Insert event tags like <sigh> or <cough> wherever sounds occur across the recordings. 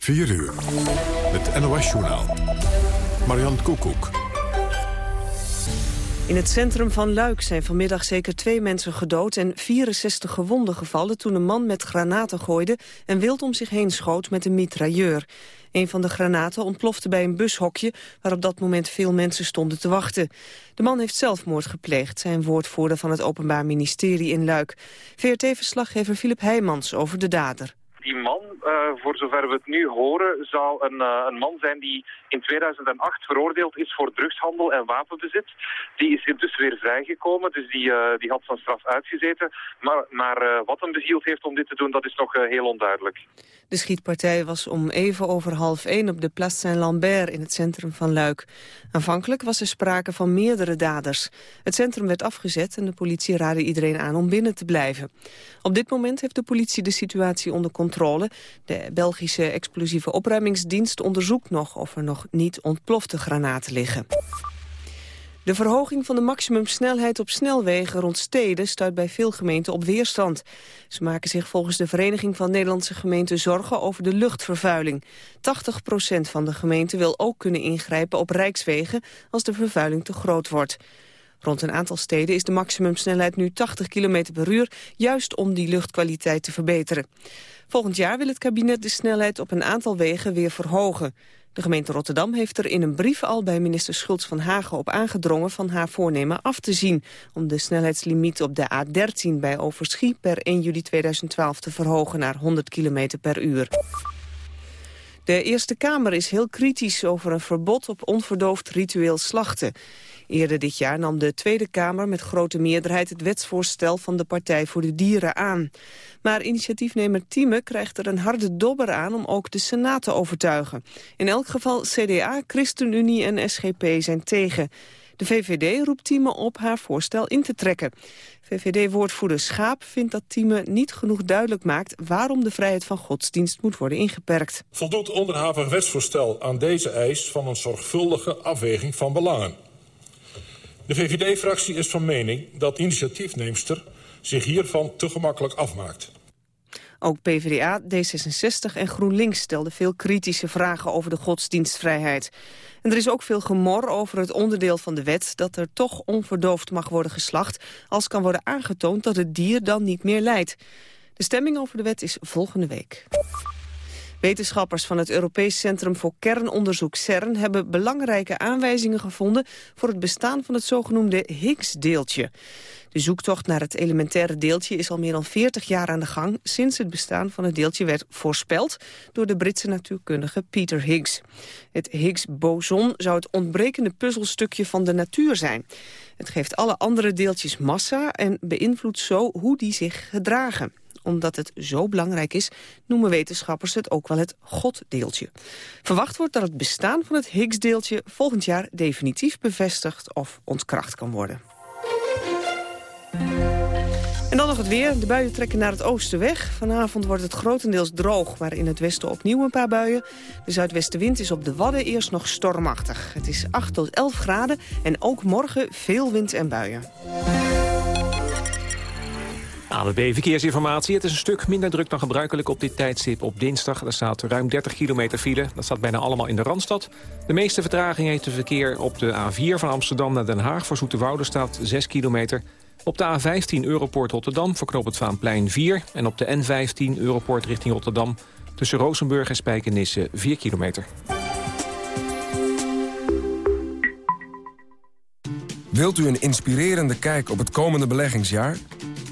4 uur. Het NOS-journaal. Marian Koekoek. In het centrum van Luik zijn vanmiddag zeker twee mensen gedood... en 64 gewonden gevallen toen een man met granaten gooide... en wild om zich heen schoot met een mitrailleur. Een van de granaten ontplofte bij een bushokje... waar op dat moment veel mensen stonden te wachten. De man heeft zelfmoord gepleegd, zijn woordvoerder van het Openbaar Ministerie in Luik. VRT-verslaggever Filip Heijmans over de dader. Die man, uh, voor zover we het nu horen, zou een, uh, een man zijn die in 2008 veroordeeld is voor drugshandel en wapenbezit. Die is intussen weer vrijgekomen, dus die, uh, die had zijn straf uitgezeten. Maar, maar wat hem bezield heeft om dit te doen, dat is nog heel onduidelijk. De schietpartij was om even over half één op de Place Saint-Lambert in het centrum van Luik. Aanvankelijk was er sprake van meerdere daders. Het centrum werd afgezet en de politie raadde iedereen aan om binnen te blijven. Op dit moment heeft de politie de situatie onder controle. De Belgische explosieve opruimingsdienst onderzoekt nog of er nog niet ontplofte granaten liggen. De verhoging van de maximumsnelheid op snelwegen rond steden stuit bij veel gemeenten op weerstand. Ze maken zich volgens de Vereniging van Nederlandse Gemeenten zorgen over de luchtvervuiling. 80% van de gemeenten wil ook kunnen ingrijpen op rijkswegen als de vervuiling te groot wordt. Rond een aantal steden is de maximumsnelheid nu 80 km per uur, juist om die luchtkwaliteit te verbeteren. Volgend jaar wil het kabinet de snelheid op een aantal wegen weer verhogen. De gemeente Rotterdam heeft er in een brief al bij minister Schultz van Hagen op aangedrongen van haar voornemen af te zien om de snelheidslimiet op de A13 bij Overschie per 1 juli 2012 te verhogen naar 100 km per uur. De Eerste Kamer is heel kritisch over een verbod op onverdoofd ritueel slachten. Eerder dit jaar nam de Tweede Kamer met grote meerderheid het wetsvoorstel van de Partij voor de Dieren aan. Maar initiatiefnemer Thieme krijgt er een harde dobber aan om ook de Senaat te overtuigen. In elk geval CDA, ChristenUnie en SGP zijn tegen. De VVD roept Thieme op haar voorstel in te trekken. VVD-woordvoerder Schaap vindt dat Thieme niet genoeg duidelijk maakt... waarom de vrijheid van godsdienst moet worden ingeperkt. Voldoet onderhavig wetsvoorstel aan deze eis van een zorgvuldige afweging van belangen. De VVD-fractie is van mening dat initiatiefneemster zich hiervan te gemakkelijk afmaakt. Ook PvdA, D66 en GroenLinks stelden veel kritische vragen over de godsdienstvrijheid. En er is ook veel gemor over het onderdeel van de wet dat er toch onverdoofd mag worden geslacht als kan worden aangetoond dat het dier dan niet meer lijdt. De stemming over de wet is volgende week. Wetenschappers van het Europees Centrum voor Kernonderzoek CERN hebben belangrijke aanwijzingen gevonden voor het bestaan van het zogenoemde Higgs-deeltje. De zoektocht naar het elementaire deeltje is al meer dan 40 jaar aan de gang... sinds het bestaan van het deeltje werd voorspeld... door de Britse natuurkundige Peter Higgs. Het Higgs-boson zou het ontbrekende puzzelstukje van de natuur zijn. Het geeft alle andere deeltjes massa en beïnvloedt zo hoe die zich gedragen omdat het zo belangrijk is, noemen wetenschappers het ook wel het goddeeltje. Verwacht wordt dat het bestaan van het Higgs-deeltje volgend jaar definitief bevestigd of ontkracht kan worden. En dan nog het weer. De buien trekken naar het oosten weg. Vanavond wordt het grotendeels droog, maar in het westen opnieuw een paar buien. De zuidwestenwind is op de Wadden eerst nog stormachtig. Het is 8 tot 11 graden en ook morgen veel wind en buien. ABB Verkeersinformatie. Het is een stuk minder druk dan gebruikelijk op dit tijdstip op dinsdag. Er staat ruim 30 kilometer file. Dat staat bijna allemaal in de Randstad. De meeste vertraging heeft het verkeer op de A4 van Amsterdam naar Den Haag. Voor Zoeterwoude staat 6 kilometer. Op de A15 Europort Rotterdam voor het Vaanplein 4. En op de N15 Europort richting Rotterdam tussen Rozenburg en Spijkenisse 4 kilometer. Wilt u een inspirerende kijk op het komende beleggingsjaar?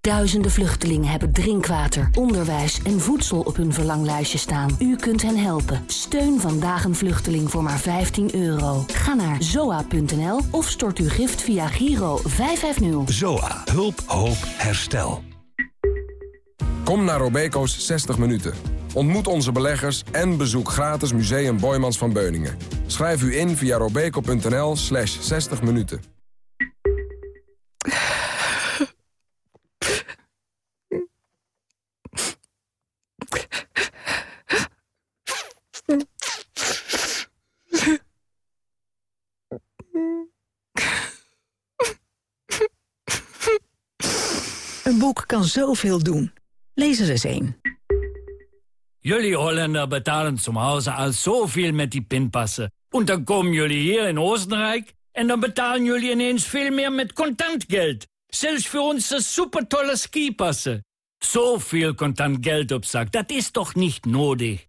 Duizenden vluchtelingen hebben drinkwater, onderwijs en voedsel op hun verlanglijstje staan. U kunt hen helpen. Steun vandaag een vluchteling voor maar 15 euro. Ga naar zoa.nl of stort uw gift via Giro 550. ZOA. Hulp, hoop, herstel. Kom naar Robeco's 60 minuten. Ontmoet onze beleggers en bezoek gratis Museum Boymans van Beuningen. Schrijf u in via robeco.nl slash 60 minuten. Een boek kan zoveel doen. Lees er eens een. Jullie Holländer betalen zum Hause al zoveel met die pinpassen. En dan komen jullie hier in Oostenrijk... en dan betalen jullie ineens veel meer met contant geld. Zelfs voor onze supertolle skipassen. Zoveel contant geld op zak, dat is toch niet nodig?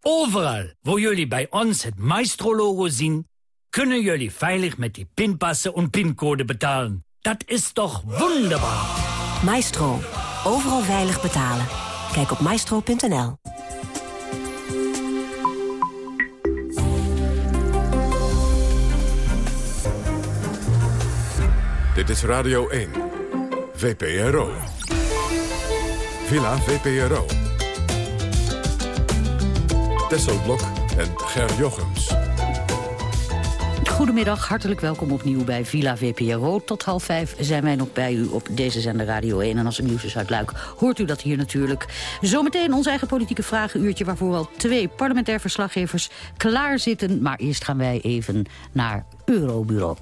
Overal, waar jullie bij ons het Maestro-logo zien... kunnen jullie veilig met die pinpassen en pincode betalen. Dat is toch wonderbaar? Maestro. Overal veilig betalen. Kijk op maestro.nl. Dit is Radio 1. VPRO. Villa VPRO. Tesselblok en Ger Jochems. Goedemiddag, hartelijk welkom opnieuw bij Villa VPRO. Tot half vijf zijn wij nog bij u op deze zender Radio 1. En als er nieuws is uit Luik, hoort u dat hier natuurlijk. Zometeen ons eigen politieke vragenuurtje... waarvoor al twee parlementair verslaggevers klaar zitten. Maar eerst gaan wij even naar Eurobureau.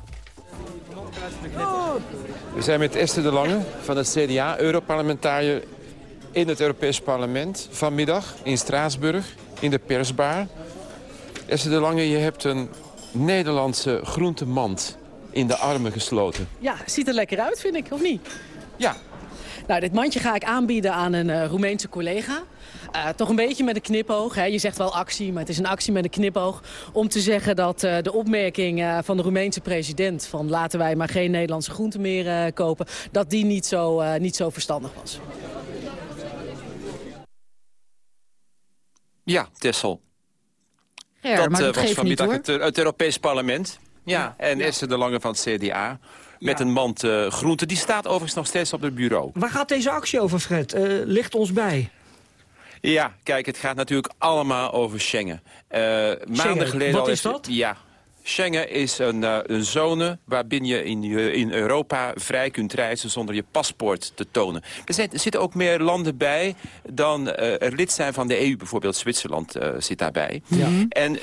We zijn met Esther de Lange van het CDA, Europarlementariër in het Europees Parlement. Vanmiddag in Straatsburg, in de persbar. Esther de Lange, je hebt een Nederlandse groentemand in de armen gesloten. Ja, ziet er lekker uit, vind ik, of niet? Ja. Nou, dit mandje ga ik aanbieden aan een uh, Roemeense collega. Uh, toch een beetje met een knipoog. Hè. Je zegt wel actie, maar het is een actie met een knipoog. Om te zeggen dat uh, de opmerking uh, van de Roemeense president... van laten wij maar geen Nederlandse groenten meer kopen... dat die niet zo, niet zo verstandig was. Ja, Tessel. Dat maar dat was vanmiddag niet, het, het Europees Parlement. Ja, en Esther de Lange van het CDA. Met een mand groenten. Die staat overigens nog steeds op het bureau. Waar gaat deze actie over, Fred? ligt ons bij. Ja, kijk, het gaat natuurlijk allemaal over Schengen. Uh, Schengen. Maanden geleden Wat al is dat? Ja, Schengen is een, uh, een zone waarbinnen je in, uh, in Europa vrij kunt reizen zonder je paspoort te tonen. Er, zijn, er zitten ook meer landen bij dan uh, er lid zijn van de EU. Bijvoorbeeld Zwitserland zit daarbij. Ja. En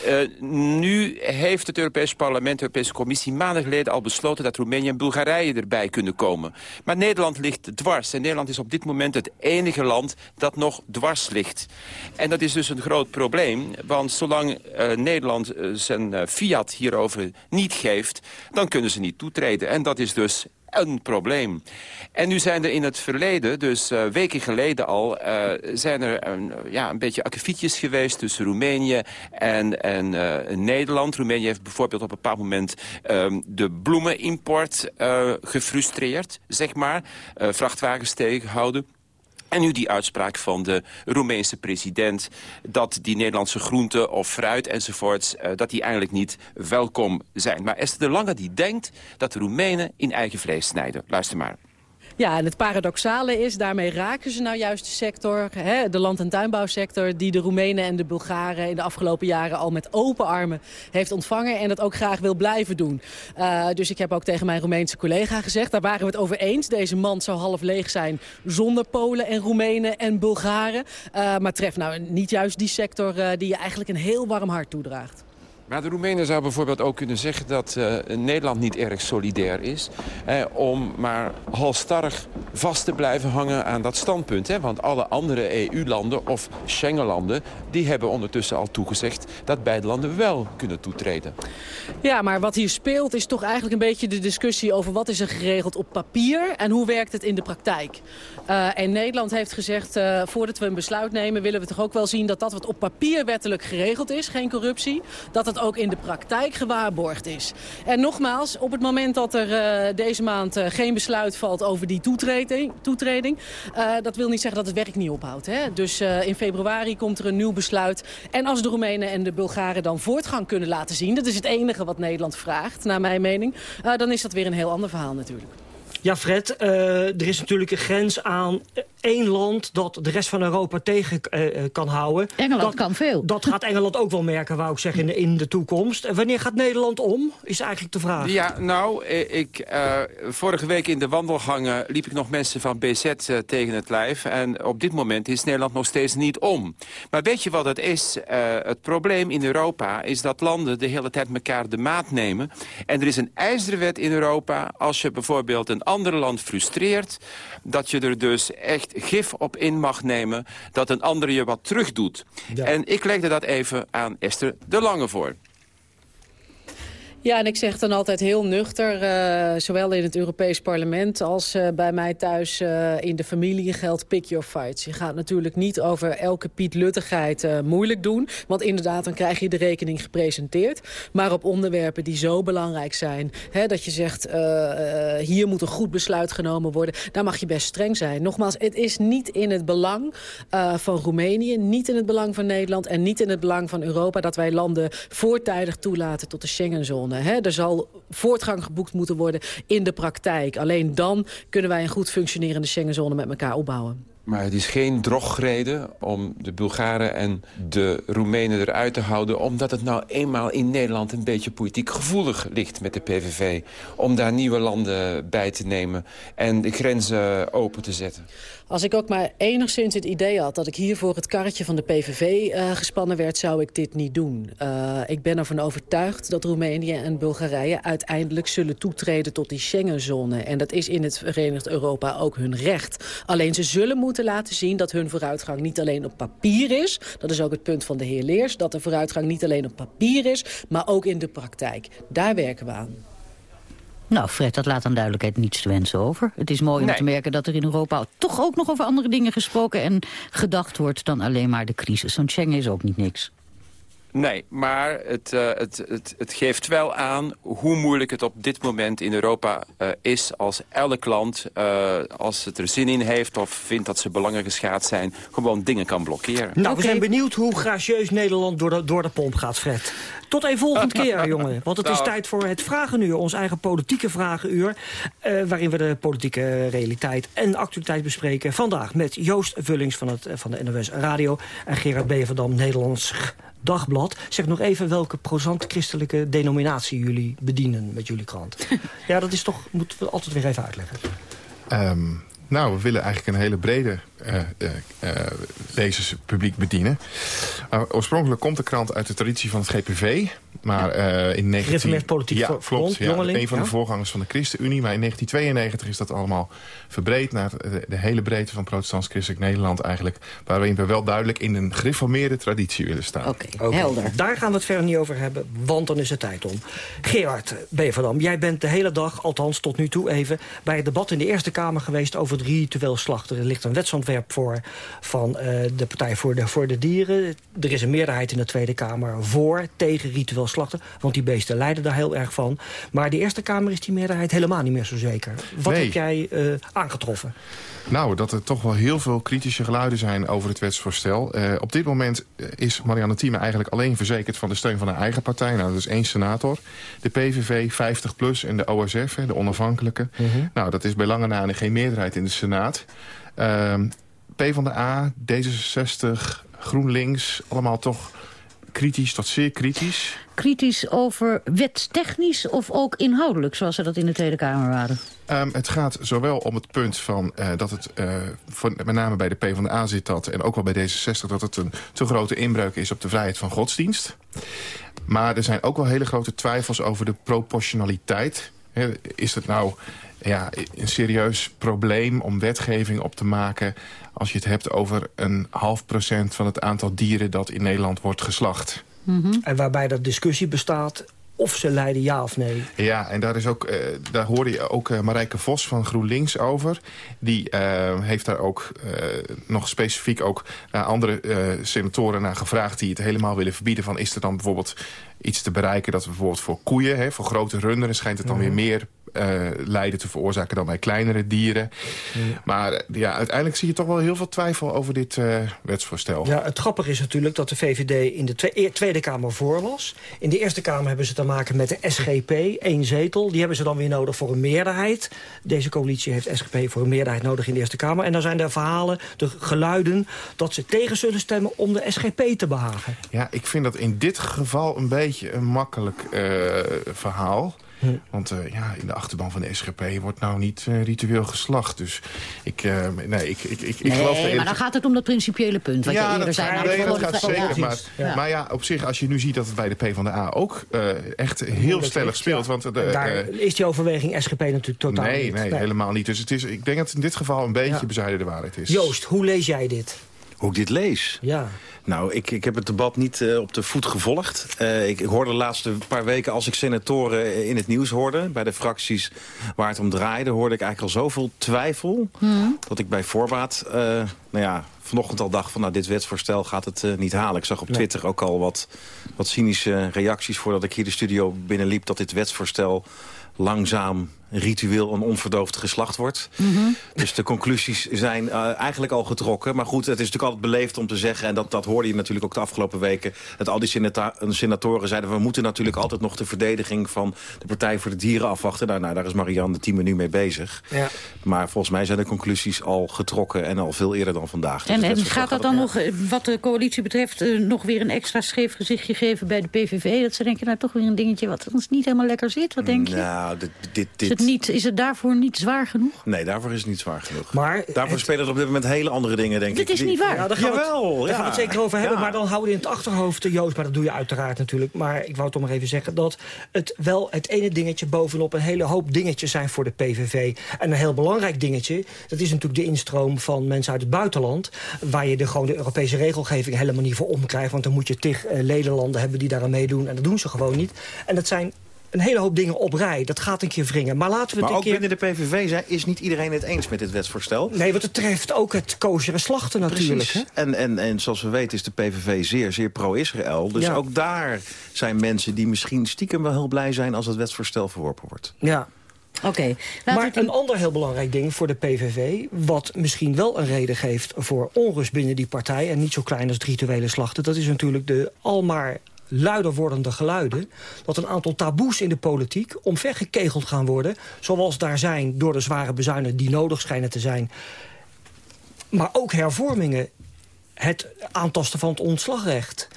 nu heeft het Europees Parlement, de Europese Commissie... maanden geleden al besloten dat Roemenië en Bulgarije erbij kunnen komen. Maar Nederland ligt dwars. En Nederland is op dit moment het enige land dat nog dwars ligt. En dat is dus een groot probleem. Want zolang Nederland zijn fiat hier hierover niet geeft, dan kunnen ze niet toetreden. En dat is dus een probleem. En nu zijn er in het verleden, dus uh, weken geleden al... Uh, zijn er een, ja, een beetje akkefietjes geweest tussen Roemenië en, en uh, Nederland. Roemenië heeft bijvoorbeeld op een bepaald moment de bloemenimport gefrustreerd, zeg maar. vrachtwagens tegengehouden. En nu die uitspraak van de Roemeense president... dat die Nederlandse groenten of fruit enzovoorts... Uh, dat die eigenlijk niet welkom zijn. Maar Esther de Lange die denkt dat de Roemenen in eigen vlees snijden. Luister maar. Ja, en het paradoxale is, daarmee raken ze nou juist de sector, hè, de land- en tuinbouwsector... die de Roemenen en de Bulgaren in de afgelopen jaren al met open armen heeft ontvangen... en dat ook graag wil blijven doen. Uh, dus ik heb ook tegen mijn Roemeense collega gezegd, daar waren we het over eens. Deze mand zou half leeg zijn zonder Polen en Roemenen en Bulgaren. Uh, maar treft nou niet juist die sector uh, die je eigenlijk een heel warm hart toedraagt. Maar de Roemenen zou bijvoorbeeld ook kunnen zeggen dat uh, Nederland niet erg solidair is. Eh, om maar halstarrig vast te blijven hangen aan dat standpunt. Hè? Want alle andere EU-landen of Schengen-landen... die hebben ondertussen al toegezegd dat beide landen wel kunnen toetreden. Ja, maar wat hier speelt is toch eigenlijk een beetje de discussie... over wat is er geregeld op papier en hoe werkt het in de praktijk. Uh, en Nederland heeft gezegd, voordat we een besluit nemen... willen we toch ook wel zien dat dat wat op papier wettelijk geregeld is, geen corruptie... dat het ook in de praktijk gewaarborgd is. En nogmaals, op het moment dat er uh, deze maand uh, geen besluit valt over die toetreding... toetreding uh, dat wil niet zeggen dat het werk niet ophoudt. Hè? Dus in februari komt er een nieuw besluit. En als de Roemenen en de Bulgaren dan voortgang kunnen laten zien... dat is het enige wat Nederland vraagt, naar mijn mening... dan is dat weer een heel ander verhaal natuurlijk. Ja, Fred, uh, er is natuurlijk een grens aan één land dat de rest van Europa tegen uh, kan houden. Engeland dat, kan veel. Dat gaat Engeland ook wel merken, wou ik zeggen, in de, in de toekomst. En wanneer gaat Nederland om, is eigenlijk de vraag. Ja, nou, ik, uh, vorige week in de wandelgangen liep ik nog mensen van BZ tegen het lijf. En op dit moment is Nederland nog steeds niet om. Maar weet je wat het is? het probleem in Europa is dat landen de hele tijd elkaar de maat nemen. En er is een ijzeren wet in Europa. Als je bijvoorbeeld een ander land frustreert... dat je er dus echt gif op in mag nemen... dat een ander je wat terug doet. En ik legde dat even aan Esther de Lange voor. Ja, en ik zeg dan altijd heel nuchter, uh, zowel in het Europees Parlement als uh, bij mij thuis uh, in de familie geldt pick your fights. Je gaat natuurlijk niet over elke Piet Luttigheid moeilijk doen, want inderdaad dan krijg je de rekening gepresenteerd. Maar op onderwerpen die zo belangrijk zijn, hè, dat je zegt hier moet een goed besluit genomen worden, daar mag je best streng zijn. Nogmaals, het is niet in het belang van Roemenië, niet in het belang van Nederland en niet in het belang van Europa dat wij landen voortijdig toelaten tot de Schengenzone. Er zal voortgang geboekt moeten worden in de praktijk. Alleen dan kunnen wij een goed functionerende Schengenzone met elkaar opbouwen. Maar het is geen drogreden om de Bulgaren en de Roemenen eruit te houden... omdat het nou eenmaal in Nederland een beetje politiek gevoelig ligt met de PVV. Om daar nieuwe landen bij te nemen en de grenzen open te zetten. Als ik ook maar enigszins het idee had dat ik hier voor het karretje van de PVV eh, gespannen werd, zou ik dit niet doen. Uh, ik ben ervan overtuigd dat Roemenië en Bulgarije uiteindelijk zullen toetreden tot die Schengenzone. En dat is in het Verenigd Europa ook hun recht. Alleen ze zullen moeten laten zien dat hun vooruitgang niet alleen op papier is. Dat is ook het punt van de heer Leers. Dat de vooruitgang niet alleen op papier is, maar ook in de praktijk. Daar werken we aan. Nou, Fred, dat laat aan duidelijkheid niets te wensen over. Het is mooi om te merken dat er in Europa toch ook nog over andere dingen gesproken en gedacht wordt dan alleen maar de crisis. Want Schengen is ook niet niks. Nee, maar het, uh, het, het, het, geeft wel aan hoe moeilijk het op dit moment in Europa uh, is... als elk land, uh, als het er zin in heeft of vindt dat ze belangen geschaad zijn... gewoon dingen kan blokkeren. Nou, okay. we zijn benieuwd hoe gracieus Nederland door de, door de pomp gaat, Fred. Tot een volgende <laughs> keer, jongen. Want het is tijd voor het Vragenuur, ons eigen politieke Vragenuur... waarin we de politieke realiteit en actualiteit bespreken. Vandaag met Joost Vullings van, het, van de NOS Radio... en Gerard Beverdam, Nederlands Dagblad. Zeg nog even welke prosant-christelijke denominatie jullie bedienen met jullie krant. <laughs> ja, dat is toch, moeten we altijd weer even uitleggen. Um, nou, we willen eigenlijk een hele brede uh, uh, lezerspubliek bedienen. Uh, oorspronkelijk komt de krant uit de traditie van het GPV. Maar uh, in 19... politiek ja, klopt, ja, een van de voorgangers van de ChristenUnie. Maar in 1992 is dat allemaal verbreed naar de, de hele breedte van protestants christelijk Nederland eigenlijk. Waarin we wel duidelijk in een gereformeerde traditie willen staan. Oké, okay, helder. Daar gaan we het verder niet over hebben, want dan is het tijd om. Gerard Beverdam, jij bent de hele dag, althans tot nu toe even... bij het debat in de Eerste Kamer geweest over het ritueel slachten. Er ligt een wetsontwerp voor van uh, de Partij voor de, voor de Dieren. Er is een meerderheid in de Tweede Kamer voor, tegen ritueel slachten. Want die beesten lijden daar heel erg van. Maar de Eerste Kamer is die meerderheid helemaal niet meer zo zeker. Wat nee. heb jij uh, aangetroffen? Nou, dat er toch wel heel veel kritische geluiden zijn over het wetsvoorstel. Uh, op dit moment is Marianne Thieme eigenlijk alleen verzekerd van de steun van haar eigen partij. Nou, dat is één senator. De PVV 50PLUS en de OSF, de onafhankelijke. -hmm. Nou, dat is bij lange na geen meerderheid in de Senaat. Uh, PvdA, D66, GroenLinks, allemaal toch kritisch tot zeer kritisch. Kritisch over wetstechnisch of ook inhoudelijk, zoals ze dat in de Tweede Kamer waren? Um, het gaat zowel om het punt van uh, dat het, uh, voor, met name bij de PvdA zit dat... en ook wel bij D66, dat het een te grote inbreuk is op de vrijheid van godsdienst. Maar er zijn ook wel hele grote twijfels over de proportionaliteit. He, is het nou ja, een serieus probleem om wetgeving op te maken... als je het hebt over een half procent van het aantal dieren... dat in Nederland wordt geslacht. Mm -hmm. En waarbij er discussie bestaat of ze leiden ja of nee. Ja, en daar, is ook, uh, daar hoorde je ook uh, Marijke Vos van GroenLinks over. Die uh, heeft daar ook nog specifiek ook naar andere senatoren naar gevraagd... die het helemaal willen verbieden. Van is er dan bijvoorbeeld iets te bereiken dat we bijvoorbeeld voor koeien... Hè, voor grote runderen schijnt het dan weer meer uh, lijden te veroorzaken dan bij kleinere dieren. Maar ja, uiteindelijk zie je toch wel heel veel twijfel over dit uh, wetsvoorstel. Ja, het grappige is natuurlijk dat de VVD in de e-, Tweede Kamer voor was. In de Eerste Kamer hebben ze te maken met de SGP, één zetel. Die hebben ze dan weer nodig voor een meerderheid. Deze coalitie heeft SGP voor een meerderheid nodig in de Eerste Kamer. En dan zijn er verhalen, de geluiden, dat ze tegen zullen stemmen om de SGP te behagen. Ja, ik vind dat in dit geval een beetje een makkelijk uh, verhaal. Hm. Want uh, ja, in de achterban van de SGP wordt nou niet uh, ritueel geslacht. Dus ik, uh, nee, ik, ik, ik, nee, geloof... Nee, maar dan gaat het om dat principiële punt. Wat ja, je eerder zei. Nou, nee, dat gaat zeker. Maar, ja. maar ja, op zich, als je nu ziet dat het bij de PvdA ook echt heel stellig speelt. Want, daar is die overweging SGP natuurlijk totaal nee, niet. Nee, nee, helemaal niet. Dus het is, ik denk dat het in dit geval een beetje ja. bezuiden de waarheid is. Joost, hoe lees jij dit? Hoe ik dit lees? Ja. Nou, ik, ik heb het debat niet uh, op de voet gevolgd. Uh, ik, ik, hoorde de laatste paar weken, als ik senatoren in het nieuws hoorde... bij de fracties waar het om draaide... hoorde ik eigenlijk al zoveel twijfel... Hmm. dat ik bij voorbaat, uh, nou ja, vanochtend al dacht van... nou, dit wetsvoorstel gaat het niet halen. Ik zag op Twitter nee. ook al wat, wat cynische reacties... voordat ik hier de studio binnenliep... dat dit wetsvoorstel langzaam ritueel en onverdoofd geslacht wordt. Mm -hmm. Dus de conclusies zijn uh, eigenlijk al getrokken. Maar goed, het is natuurlijk altijd beleefd om te zeggen... en dat, dat hoorde je natuurlijk ook de afgelopen weken... dat al die senata senatoren zeiden... we moeten natuurlijk altijd nog de verdediging van de Partij voor de Dieren afwachten. Nou, nou daar is Marianne de team nu mee bezig. Ja. Maar volgens mij zijn de conclusies al getrokken... en al veel eerder dan vandaag. En, dus en gaat dat dan nog, wat de coalitie betreft... Uh, nog weer een extra scheef gezichtje geven bij de PVV? Dat ze denken, nou toch weer een dingetje wat ons niet helemaal lekker zit? Wat denk je? Nou, dit, dit, dit niet, is het daarvoor niet zwaar genoeg? Nee, daarvoor is het niet zwaar genoeg. Maar daarvoor het... spelen er op dit moment hele andere dingen, denk dit ik. Dit is niet waar. Ja, daar gaan Jawel, we het, daar ja. gaan we het zeker over hebben. Ja. Maar dan houden we in het achterhoofd, Joost. Maar dat doe je uiteraard natuurlijk. Maar ik wou toch maar even zeggen dat het wel het ene dingetje bovenop... een hele hoop dingetjes zijn voor de PVV. En een heel belangrijk dingetje, dat is natuurlijk de instroom van mensen uit het buitenland... waar je de, gewoon de Europese regelgeving helemaal niet voor omkrijgt. Want dan moet je tig uh, ledenlanden hebben die daaraan meedoen. En dat doen ze gewoon niet. En dat zijn een hele hoop dingen op rij. Dat gaat een keer wringen. Maar laten we maar het ook een keer... binnen de PVV zijn, is niet iedereen het eens met dit wetsvoorstel. Nee, want het treft ook het kozere slachten natuurlijk. Hè? En, en, en zoals we weten is de PVV zeer, zeer pro-Israël. Dus Ja. ook daar zijn mensen die misschien stiekem wel heel blij zijn... als het wetsvoorstel verworpen wordt. Ja. Oké. Maar een ander heel belangrijk ding voor de PVV... wat misschien wel een reden geeft voor onrust binnen die partij... en niet zo klein als het rituele slachten... dat is natuurlijk de almaar luider wordende geluiden... dat een aantal taboes in de politiek omvergekegeld gaan worden... zoals daar zijn door de zware bezuinigingen die nodig schijnen te zijn. Maar ook hervormingen, het aantasten van het ontslagrecht...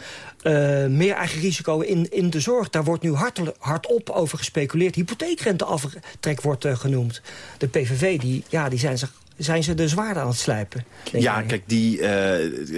Uh, meer eigen risico in, in de zorg. Daar wordt nu hardop, hardop over gespeculeerd. Hypotheekrenteaftrek wordt uh, genoemd. De PVV, die, ja, die zijn zich zijn ze de zwaarden aan het slijpen. Ja, jij? kijk, die, uh,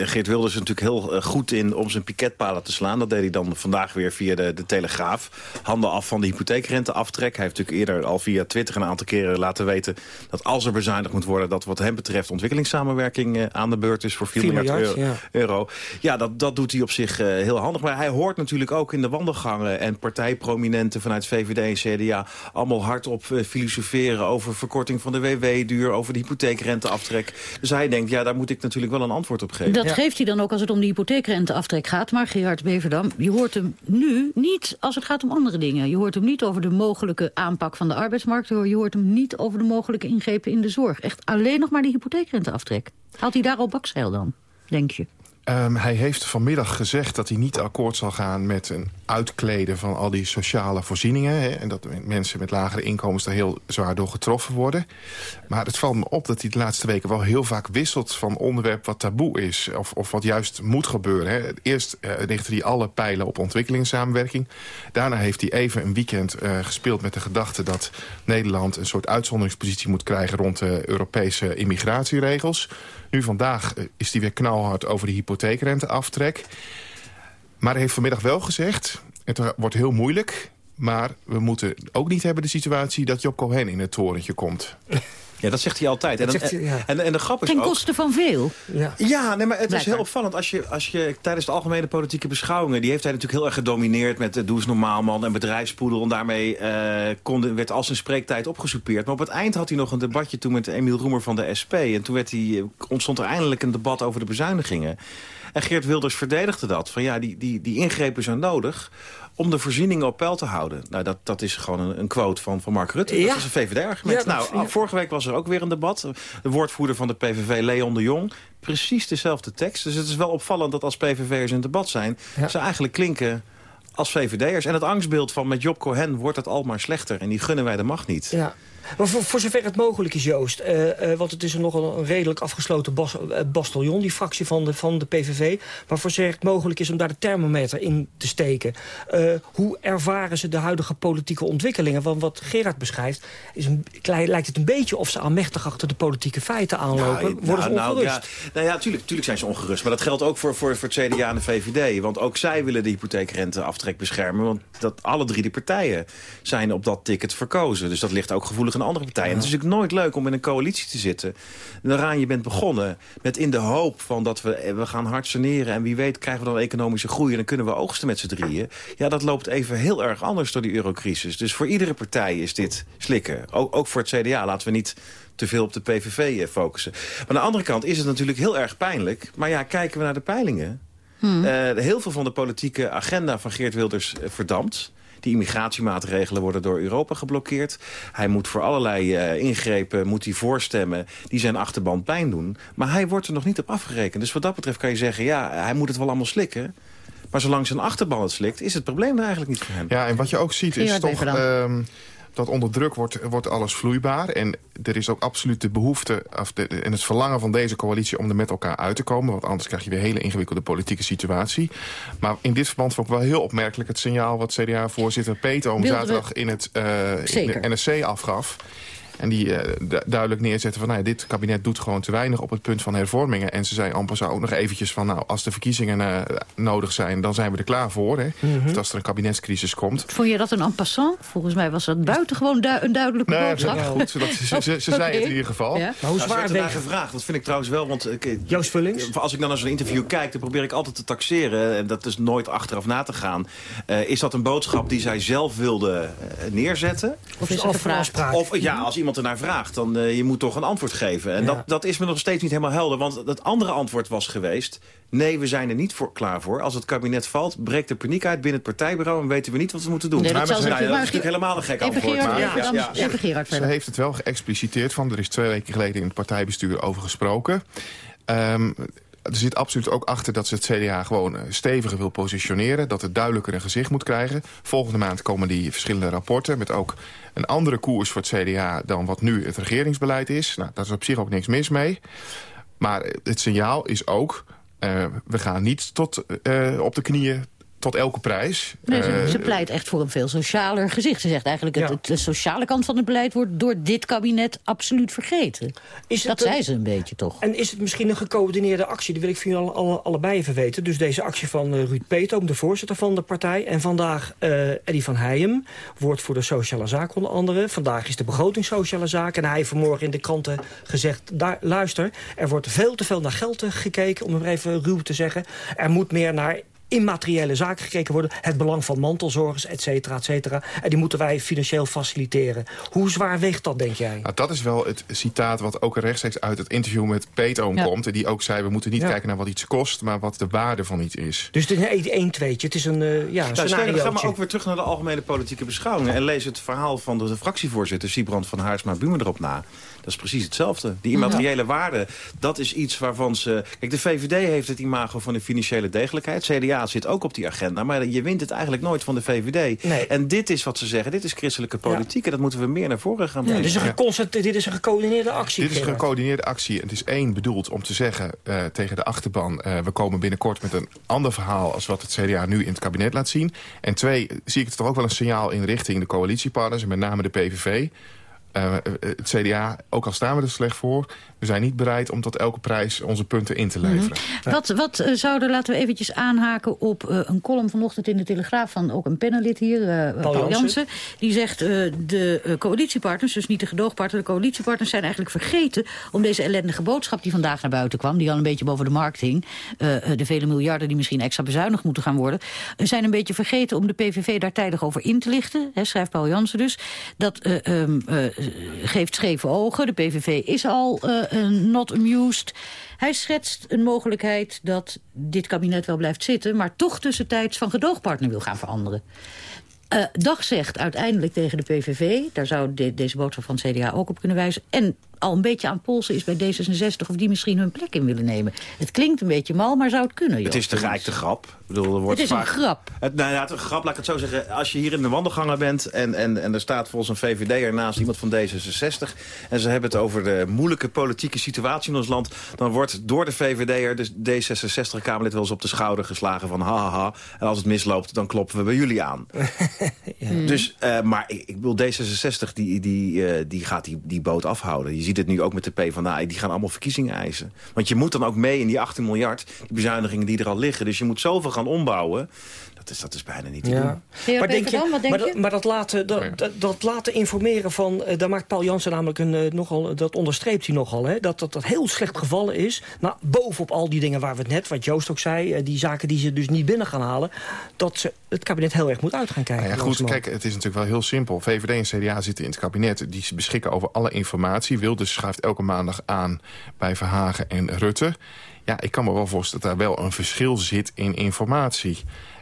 Geert Wilders is natuurlijk heel uh, goed in om zijn piketpalen te slaan. Dat deed hij dan vandaag weer via de, de Telegraaf. Handen af van de hypotheekrenteaftrek. Hij heeft natuurlijk eerder al via Twitter een aantal keren laten weten... dat als er bezuinigd moet worden... dat wat hem betreft ontwikkelingssamenwerking uh, aan de beurt is... voor 4, 4 miljard, miljard, euro. ja. euro. Ja, dat, dat doet hij op zich heel handig. Maar hij hoort natuurlijk ook in de wandelgangen... en partijprominenten vanuit VVD en CDA... allemaal hardop filosoferen over verkorting van de WW-duur... over de hypotheek hypotheekrenteaftrek. Dus hij denkt, ja, daar moet ik natuurlijk wel een antwoord op geven. Dat ja. geeft hij dan ook als het om de hypotheekrenteaftrek gaat. Maar Gerard Beverdam, je hoort hem nu niet als het gaat om andere dingen. Je hoort hem niet over de mogelijke aanpak van de arbeidsmarkt. Je hoort hem niet over de mogelijke ingrepen in de zorg. Echt alleen nog maar die hypotheekrenteaftrek. Haalt hij daar al bakzeil dan, denk je? Um, hij heeft vanmiddag gezegd dat hij niet akkoord zal gaan met een uitkleden van al die sociale voorzieningen. Hè, en dat mensen met lagere inkomens daar heel zwaar door getroffen worden. Maar het valt me op dat hij de laatste weken wel heel vaak wisselt van onderwerp wat taboe is. Of, of wat juist moet gebeuren. Hè. Eerst uh, richtte hij alle pijlen op ontwikkelingssamenwerking. Daarna heeft hij even een weekend uh, gespeeld met de gedachte dat Nederland een soort uitzonderingspositie moet krijgen rond de Europese immigratieregels. Nu vandaag is hij weer knalhard over de hypotheekrenteaftrek. Maar hij heeft vanmiddag wel gezegd... het wordt heel moeilijk, maar we moeten ook niet hebben de situatie... dat Job Cohen in het torentje komt. Ja, dat zegt hij altijd. En, Dat zegt hij, ja. en, en de grap is Ten ook... koste van veel. Ja. Ja, nee, maar het is heel opvallend. Als je, als je tijdens de algemene politieke beschouwingen... die heeft hij natuurlijk heel erg gedomineerd met uh, Doe eens normaal man en bedrijfspoedel. En daarmee uh, kon, werd al zijn spreektijd opgesoupeerd. Maar op het eind had hij nog een debatje toen met Emiel Roemer van de SP. En toen werd hij, ontstond er eindelijk een debat over de bezuinigingen. En Geert Wilders verdedigde dat. Van ja, die, die, die ingrepen zijn nodig om de voorzieningen op peil te houden. Nou, dat, dat is gewoon een, een quote van, van Mark Rutte. Ja. Dat is een VVD-argument. Ja, nou, vorige week was er ook weer een debat. De woordvoerder van de PVV, Leon de Jong. Precies dezelfde tekst. Dus het is wel opvallend dat als PVV'ers in debat zijn... ze eigenlijk klinken als VVD'ers. En het angstbeeld van met Job Cohen wordt het al maar slechter. En die gunnen wij de macht niet. Ja. Maar voor, voor zover het mogelijk is, Joost... eh, want het is een nogal een redelijk afgesloten bas, eh, bastiljon... die fractie van de, van de PVV. Maar voor zover het mogelijk is om daar de thermometer in te steken... hoe ervaren ze de huidige politieke ontwikkelingen? Want wat Gerard beschrijft, is een, lijkt het een beetje... of ze aanmächtig achter de politieke feiten aanlopen. Nou, Worden ze nou, ongerust? ja, nou ja, tuurlijk, tuurlijk zijn ze ongerust. Maar dat geldt ook voor, voor, voor het CDA en de VVD. Want ook zij willen de hypotheekrenteaftrek beschermen. Want dat, alle drie die partijen zijn op dat ticket verkozen. Dus dat ligt ook gevoelig aan andere partijen. En het is natuurlijk nooit leuk om in een coalitie te zitten. Waaraan je bent begonnen met in de hoop van dat we, eh, we gaan hard saneren... en wie weet krijgen we dan economische groei... en dan kunnen we oogsten met z'n drieën. Ja, dat loopt even heel erg anders door die eurocrisis. Dus voor iedere partij is dit slikken. Ook, ook voor het CDA. Laten we niet te veel op de PVV focussen. Maar aan de andere kant is het natuurlijk heel erg pijnlijk. Maar ja, kijken we naar de peilingen... Hmm. Eh, heel veel van de politieke agenda van Geert Wilders eh, verdampt. Die immigratiemaatregelen worden door Europa geblokkeerd. Hij moet voor allerlei eh, ingrepen moet hij voorstemmen die zijn achterban pijn doen. Maar hij wordt er nog niet op afgerekend. Dus wat dat betreft kan je zeggen, ja, hij moet het wel allemaal slikken. Maar zolang zijn achterban het slikt, is het probleem er eigenlijk niet voor hem. Ja, en wat je ook ziet is toch... Ehm, dat onder druk wordt, wordt alles vloeibaar. En er is ook absoluut de behoefte of de, en het verlangen van deze coalitie... om er met elkaar uit te komen. Want anders krijg je weer een hele ingewikkelde politieke situatie. Maar in dit verband vond ik wel heel opmerkelijk... het signaal wat CDA-voorzitter Wilden we- zaterdag in het eh, in Zeker. de NSC afgaf. En die eh, du- duidelijk neerzetten van... Nou ja, dit kabinet doet gewoon te weinig op het punt van hervormingen. En ze zei amper zo ook nog eventjes van... nou, als de verkiezingen eh, nodig zijn, dan zijn we er klaar voor. Hè? Mhm. Of als er een kabinetscrisis komt. Vond je dat een en passant? Volgens mij was dat buitengewoon du een duidelijke Nee, boodschap. ja, goed, dat- ze- ze- ze zei het in <laughs> ieder geval. Ja. Maar hoe Nou, zwaar ze werd gevraagd. Dat vind ik trouwens wel. Want ik, Joost Vullings? Als ik dan naar zo'n interview kijk, dan probeer ik altijd te taxeren. En dat is nooit achteraf na te gaan. Eh, is dat een boodschap die zij zelf wilde eh, neerzetten? Of is het een vraag? Of ja, als iemand ernaar vraagt, dan uh, je moet toch een antwoord geven. En Ja. dat, dat is me nog steeds niet helemaal helder. Want het andere antwoord was geweest... nee, we zijn er niet voor, klaar voor. Als het kabinet valt, breekt de paniek uit binnen het partijbureau... en weten we niet wat we moeten doen. Nee, dat Maar nou, dat is maar- natuurlijk helemaal een gek antwoord. Gerard, maar- even Gerard Ze heeft het wel geëxpliciteerd van. Er is twee weken geleden in het partijbestuur over gesproken. Ehm, er zit absoluut ook achter dat ze het CDA gewoon eh, steviger wil positioneren. Dat het duidelijker een gezicht moet krijgen. Volgende maand komen die verschillende rapporten... met ook een andere koers voor het CDA dan wat nu het regeringsbeleid is. Nou, daar is op zich ook niks mis mee. Maar het signaal is ook... eh, we gaan niet tot, eh, op de knieën tot elke prijs. Nee, ze, Eh, ze pleit echt voor een veel socialer gezicht. Ze zegt eigenlijk, Ja. het- de sociale kant van het beleid wordt door dit kabinet absoluut vergeten. Is dat zei ze een beetje toch? En is het misschien een gecoördineerde actie? Die wil ik van jullie alle, alle- allebei even weten. Dus deze actie van eh, Ruud Peetoom, de voorzitter van de partij. En vandaag eh Eddy van Heijem, woordvoerder Sociale Zaken onder andere. Vandaag is de begroting Sociale Zaken. En hij heeft vanmorgen in de kranten gezegd... Daar, luister, er wordt veel te veel naar geld gekeken, om het maar even ruw te zeggen. Er moet meer naar immateriële zaken gekeken worden. Het belang van mantelzorgers, et cetera, et cetera. En die moeten wij financieel faciliteren. Hoe zwaar weegt dat, denk jij? Nou, dat is wel het citaat wat ook rechtstreeks uit het interview met Peetoom Ja. komt. En die ook zei, we moeten niet Ja. kijken naar wat iets kost... maar wat de waarde van iets is. Dus het is een 1 tweetje. Het is een, eh, ja, een Nou, sterker, scenario. ga maar ook weer terug naar de algemene politieke beschouwingen... en lees het verhaal van de fractievoorzitter Siebrand van Haarsma-Bumer erop na. Dat is precies hetzelfde. Die immateriële waarde, dat is iets waarvan ze... Kijk, de VVD heeft het imago van de financiële degelijkheid. CDA zit ook op die agenda. Maar je wint het eigenlijk nooit van de VVD. Nee. En dit is wat ze zeggen. Dit is christelijke politiek. En dat moeten we meer naar voren gaan Ja, brengen. dus een geconcentreerd- dit is een gecoördineerde actie. Dit is een gecoördineerde actie. Het is één bedoeld om te zeggen eh, tegen de achterban... eh, we komen binnenkort met een ander verhaal... als wat het CDA nu in het kabinet laat zien. En twee, zie ik het toch ook wel een signaal in richting de coalitiepartners... en met name de PVV... Eh, het CDA, ook al staan we er slecht voor... we zijn niet bereid om tot elke prijs onze punten in te leveren. Wat, wat eh, zouden, laten we eventjes aanhaken op eh, een column vanochtend in de Telegraaf... van ook een panelid hier, eh, Paul, Jansen. Jansen. Die zegt, eh, de eh, coalitiepartners, dus niet de gedoogpartners... de coalitiepartners zijn eigenlijk vergeten om deze ellendige boodschap... die vandaag naar buiten kwam, die al een beetje boven de markt hing... eh, eh, de vele miljarden die misschien extra bezuinigd moeten gaan worden... eh, zijn een beetje vergeten om de PVV daar tijdig over in te lichten. Hè, schrijft Paul Jansen dus. Dat eh, ehm, eh, geeft scheve ogen. De PVV is al uh, not amused. Hij schetst een mogelijkheid dat dit kabinet wel blijft zitten... maar toch tussentijds van gedoogpartner wil gaan veranderen. Uh, Dag zegt uiteindelijk tegen de PVV... daar zou de, deze boodschap van het CDA ook op kunnen wijzen... en al een beetje aan polsen is bij D66... of die misschien hun plek in willen nemen. Het klinkt een beetje mal, maar zou het kunnen? Het is de geëikte grap. Ik bedoel, er wordt het is vaak, een grap. Het, nou ja, het, een grap, laat ik het zo zeggen. Als je hier in de wandelgangen bent... en, en, en er staat volgens een VVD ernaast iemand van D66... en ze hebben het over de moeilijke politieke situatie in ons land... dan wordt door de VVD'er de D66-Kamerlid wel eens op de schouder geslagen van... ha, ha, ha, en als het misloopt, dan kloppen we bij jullie aan. <laughs> ja. Dus, uh, maar ik, ik bedoel, D66 die, die, uh, die gaat die, die boot afhouden. Je ziet het nu ook met de PvdA. Die gaan allemaal verkiezingen eisen. Want je moet dan ook mee in die 18 miljard, die bezuinigingen die er al liggen. Dus je moet zoveel gaan ombouwen. Dat is, dat is bijna niet te ja. doen. Maar, denk je, dan, wat denk maar, je? maar dat, laten, dat, dat, dat laten informeren van... Uh, daar maakt Paul Jansen namelijk een, uh, nogal... dat onderstreept hij nogal, hè, dat, dat dat heel slecht gevallen is. Nou, bovenop al die dingen waar we het net, wat Joost ook zei... Uh, die zaken die ze dus niet binnen gaan halen... dat ze het kabinet heel erg moet uit gaan kijken. Nou ja, goed, kijk, het is natuurlijk wel heel simpel. VVD en CDA zitten in het kabinet. Die beschikken over alle informatie. Wilders schuift elke maandag aan bij Verhagen en Rutte. Ja, ik kan me wel voorstellen dat daar wel een verschil zit in informatie.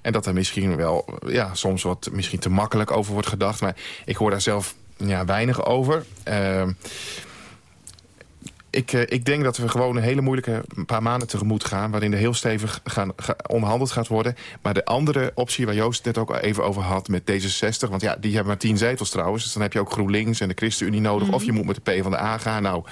En dat er misschien wel ja, soms wat misschien te makkelijk over wordt gedacht. Maar ik hoor daar zelf ja, weinig over. Uh, ik, uh, ik denk dat we gewoon een hele moeilijke paar maanden tegemoet gaan... waarin er heel stevig gaan, ga, onderhandeld gaat worden. Maar de andere optie waar Joost het net ook even over had met D66... want ja, die hebben maar tien zetels trouwens. Dus dan heb je ook GroenLinks en de ChristenUnie nodig. Mm -hmm. Of je moet met de PvdA gaan. Nou,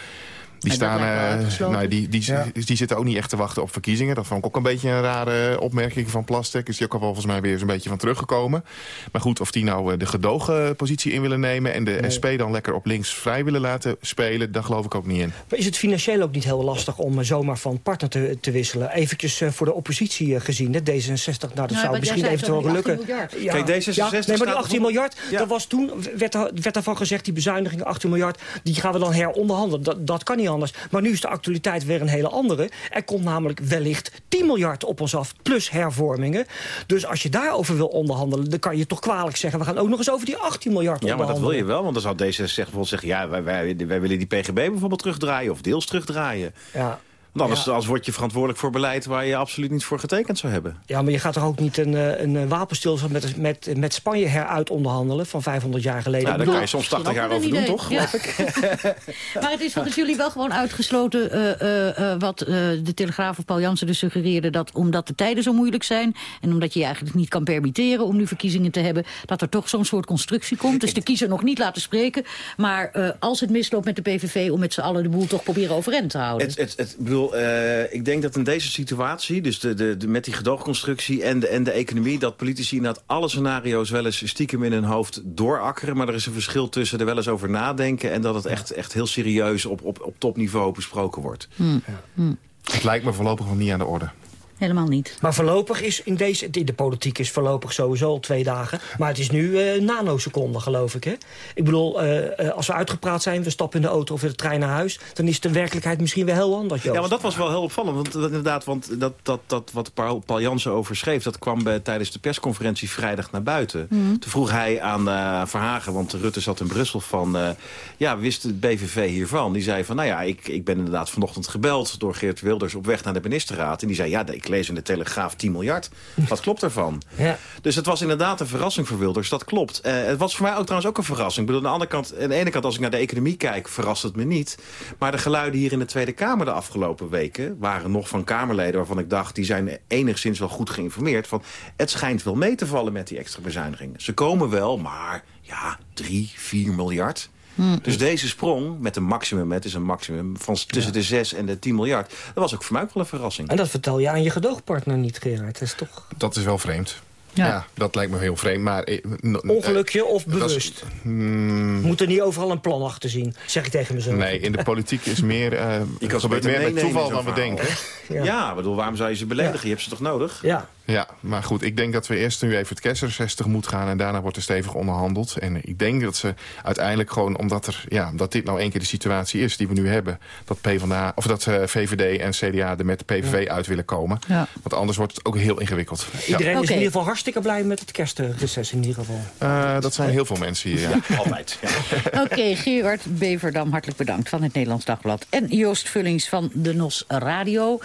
die, staan, uh, nou, die, die, ja. die zitten ook niet echt te wachten op verkiezingen. Dat vond ik ook een beetje een rare opmerking van Plastek. Is die ook al volgens mij weer eens een beetje van teruggekomen. Maar goed, of die nou de gedoogpositie in willen nemen... en de nee. SP dan lekker op links vrij willen laten spelen... daar geloof ik ook niet in. Maar is het financieel ook niet heel lastig om zomaar van partner te, te wisselen? Eventjes voor de oppositie gezien, hè? D66, nou, dat nou, zou misschien eventueel lukken. Ja. Kijk, D66 ja, nee, maar die 18 miljard, ja. dat was toen, werd, er, werd daarvan gezegd... die bezuiniging 18 miljard, die gaan we dan heronderhandelen. Dat, dat kan niet anders. Maar nu is de actualiteit weer een hele andere. Er komt namelijk wellicht 10 miljard op ons af, plus hervormingen. Dus als je daarover wil onderhandelen, dan kan je toch kwalijk zeggen... we gaan ook nog eens over die 18 miljard Ja, maar dat wil je wel, want dan zou D66 bijvoorbeeld zeggen... ja, wij, wij, wij willen die PGB bijvoorbeeld terugdraaien of deels terugdraaien. Ja. Want anders, ja. anders word je verantwoordelijk voor beleid waar je absoluut niet voor getekend zou hebben. Ja, maar je gaat toch ook niet een, een wapenstilstand met, met, met Spanje heruit onderhandelen van 500 jaar geleden? Ja, daar kan je soms 80 jaar over doen, toch? Ja. <laughs> maar het is volgens jullie wel gewoon uitgesloten uh, uh, uh, wat de Telegraaf of Paul Jansen dus suggereerde... dat omdat de tijden zo moeilijk zijn en omdat je je eigenlijk niet kan permitteren om nu verkiezingen te hebben... dat er toch zo'n soort constructie komt. Dus de kiezer nog niet laten spreken. Maar als het misloopt met de PVV om met z'n allen de boel toch proberen overeind te houden. Het, het, het, bedoel, uh, ik denk dat in deze situatie, dus de, de, de, met die gedoogconstructie en de, en de economie... dat politici inderdaad alle scenario's wel eens stiekem in hun hoofd doorakkeren. Maar er is een verschil tussen er wel eens over nadenken... en dat het echt, echt heel serieus op, op, op topniveau besproken wordt. Hmm. Hmm. Het lijkt me voorlopig nog niet aan de orde. Helemaal niet. Maar voorlopig is in deze... De politiek is voorlopig sowieso al twee dagen. Maar het is nu uh, nanoseconden, geloof ik. Hè? Ik bedoel, uh, als we uitgepraat zijn... we stappen in de auto of in de trein naar huis... dan is de werkelijkheid misschien wel heel anders, Joost. Ja, maar dat was wel heel opvallend. Want dat, inderdaad, want dat, dat, dat wat Paul, Paul Jansen over schreef... dat kwam bij, tijdens de persconferentie vrijdag naar buiten. Mm. Toen vroeg hij aan uh, Verhagen, want Rutte zat in Brussel... van, ja, wist de BVV hiervan? Die zei van, nou ja, ik, ik ben inderdaad vanochtend gebeld... door Geert Wilders op weg naar de ministerraad. En die zei, ja, ik lees in de Telegraaf 10 miljard. <laughs> Wat klopt ervan? Ja. Dus het was inderdaad een verrassing voor Wilders, dat klopt. Uh, het was voor mij ook trouwens ook een verrassing. Ik bedoel, aan de, andere kant, aan de ene kant, als ik naar de economie kijk, verrast het me niet. Maar de geluiden hier in de Tweede Kamer de afgelopen weken... waren nog van Kamerleden waarvan ik dacht... die zijn enigszins wel goed geïnformeerd. Van, het schijnt wel mee te vallen met die extra bezuinigingen. Ze komen wel, maar ja, 3, 4 miljard... Hmm. Dus deze sprong met een maximum, het is een maximum van tussen ja. de 6 en de 10 miljard. Dat was ook voor mij ook wel een verrassing. En dat vertel je aan je gedoogpartner niet, Gerard. Dat is toch... Dat is wel vreemd. Ja. ja. dat lijkt me heel vreemd. Maar, eh, Ongelukje uh, of bewust? Is, mm, Moet er niet overal een plan achter zien, zeg ik tegen mezelf. Nee, in de politiek is meer, uh, je kan gebeurt meer met toeval dan we denken. <laughs> Ja, ja bedoel, waarom zou je ze beledigen? Ja. Je hebt ze toch nodig? Ja. Ja, maar goed, ik denk dat we eerst nu even het Kessler 60 moet gaan... en daarna wordt er stevig onderhandeld. En ik denk dat ze uiteindelijk gewoon, omdat, er, ja, dat dit nou één keer de situatie is... die we nu hebben, dat, PvdA, of dat VVD en CDA er met de PVV ja. uit willen komen. Ja. Want anders wordt het ook heel ingewikkeld. Iedereen ja. is in ieder geval hartstikke hartstikke blij met het kerstreces in ieder geval. Uh, dat zijn heel veel mensen hier, ja. Altijd. Ja. <laughs> Oké, okay, Gerard Beverdam, hartelijk bedankt van het Nederlands Dagblad. En Joost Vullings van de NOS Radio.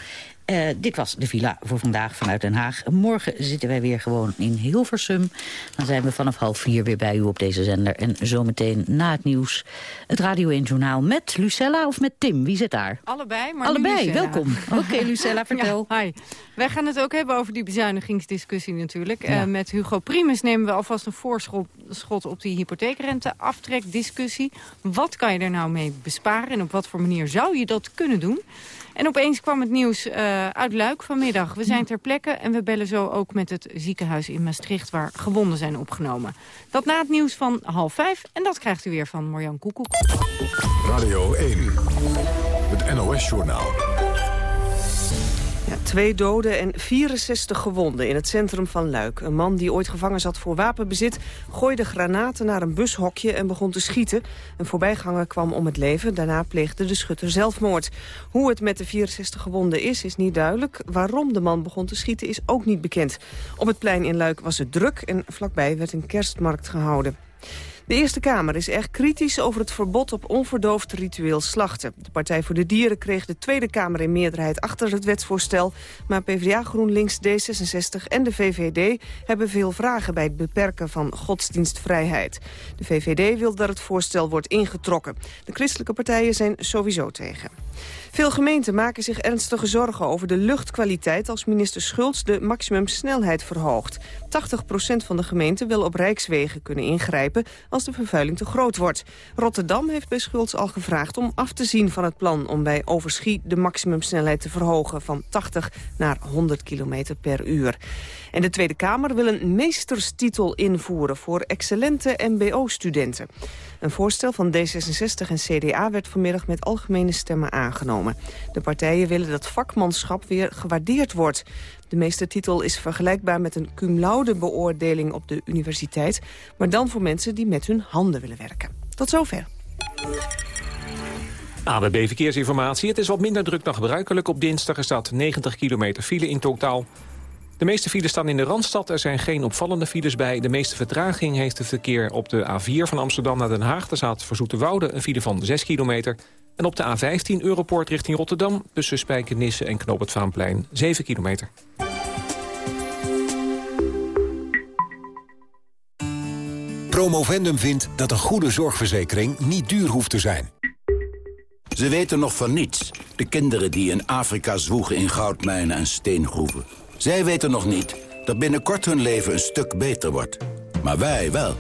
Uh, dit was de villa voor vandaag vanuit Den Haag. Morgen zitten wij weer gewoon in Hilversum. Dan zijn we vanaf half vier weer bij u op deze zender. En zometeen na het nieuws het Radio 1 Journaal met Lucella of met Tim. Wie zit daar? Allebei, maar Allebei, welkom. <laughs> Oké, okay, Lucella, vertel. Ja, hi. Wij gaan het ook hebben over die bezuinigingsdiscussie natuurlijk. Ja. Uh, met Hugo Primus nemen we alvast een voorschot op die hypotheekrenteaftrekdiscussie. Wat kan je er nou mee besparen en op wat voor manier zou je dat kunnen doen? En opeens kwam het nieuws uh, uit Luik vanmiddag. We zijn ter plekke en we bellen zo ook met het ziekenhuis in Maastricht... waar gewonden zijn opgenomen. Dat na het nieuws van half vijf. En dat krijgt u weer van Marjan Koekoek. Radio 1, het NOS-journaal. Twee doden en 64 gewonden in het centrum van Luik. Een man die ooit gevangen zat voor wapenbezit... gooide granaten naar een bushokje en begon te schieten. Een voorbijganger kwam om het leven. Daarna pleegde de schutter zelfmoord. Hoe het met de 64 gewonden is, is niet duidelijk. Waarom de man begon te schieten, is ook niet bekend. Op het plein in Luik was het druk en vlakbij werd een kerstmarkt gehouden. De Eerste Kamer is erg kritisch over het verbod op onverdoofd ritueel slachten. De Partij voor de Dieren kreeg de Tweede Kamer in meerderheid achter het wetsvoorstel. Maar PvdA, GroenLinks, D66 en de VVD hebben veel vragen bij het beperken van godsdienstvrijheid. De VVD wil dat het voorstel wordt ingetrokken. De christelijke partijen zijn sowieso tegen. Veel gemeenten maken zich ernstige zorgen over de luchtkwaliteit... als minister Schultz de maximumsnelheid verhoogt. 80% van de gemeenten wil op rijkswegen kunnen ingrijpen... als de vervuiling te groot wordt. Rotterdam heeft bij Schultz al gevraagd om af te zien van het plan... om bij Overschie de maximumsnelheid te verhogen van 80 naar 100 km per uur. En de Tweede Kamer wil een meesterstitel invoeren... voor excellente mbo-studenten. Een voorstel van D66 en CDA werd vanmiddag met algemene stemmen aangenomen. De partijen willen dat vakmanschap weer gewaardeerd wordt. De meeste titel is vergelijkbaar met een cum laude beoordeling op de universiteit... maar dan voor mensen die met hun handen willen werken. Tot zover. ABB Verkeersinformatie. Het is wat minder druk dan gebruikelijk op dinsdag. Er staat 90 kilometer file in totaal. De meeste files staan in de Randstad. Er zijn geen opvallende files bij. De meeste vertraging heeft het verkeer op de A4 van Amsterdam naar Den Haag. Daar staat voor Zoeterwoude een file van 6 kilometer. En op de A15 Europoort richting Rotterdam... tussen Spijkenisse en Knoop het Vaanplein 7 kilometer. Promovendum vindt dat een goede zorgverzekering niet duur hoeft te zijn. Ze weten nog van niets. De kinderen die in Afrika zwoegen in goudmijnen en steengroeven. Zij weten nog niet dat binnenkort hun leven een stuk beter wordt. Maar wij wel.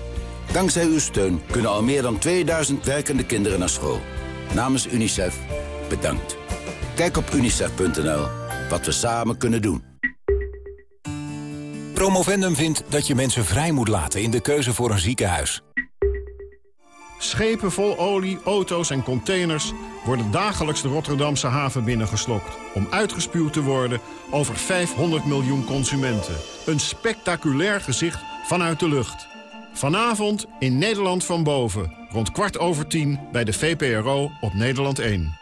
Dankzij uw steun kunnen al meer dan 2000 werkende kinderen naar school. Namens UNICEF, bedankt. Kijk op unicef.nl wat we samen kunnen doen. Promovendum vindt dat je mensen vrij moet laten in de keuze voor een ziekenhuis. Schepen vol olie, auto's en containers worden dagelijks de Rotterdamse haven binnengeslokt... om uitgespuwd te worden over 500 miljoen consumenten. Een spectaculair gezicht vanuit de lucht. Vanavond in Nederland van boven, rond kwart over tien bij de VPRO op Nederland 1.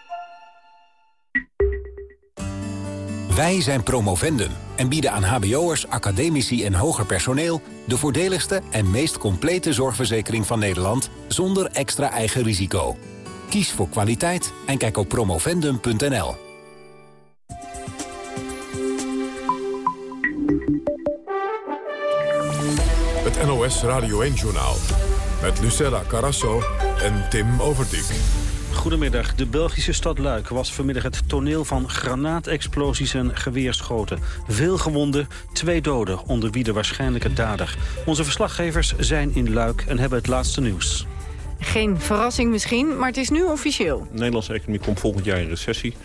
Wij zijn Promovendum en bieden aan hbo'ers, academici en hoger personeel... de voordeligste en meest complete zorgverzekering van Nederland... zonder extra eigen risico. Kies voor kwaliteit en kijk op promovendum.nl. Het NOS Radio 1-journaal met Lucella Carasso en Tim Overdijk. Goedemiddag. De Belgische stad Luik was vanmiddag het toneel van granaatexplosies en geweerschoten. Veel gewonden, twee doden, onder wie de waarschijnlijke dader. Onze verslaggevers zijn in Luik en hebben het laatste nieuws. Geen verrassing misschien, maar het is nu officieel. De Nederlandse economie komt volgend jaar in recessie.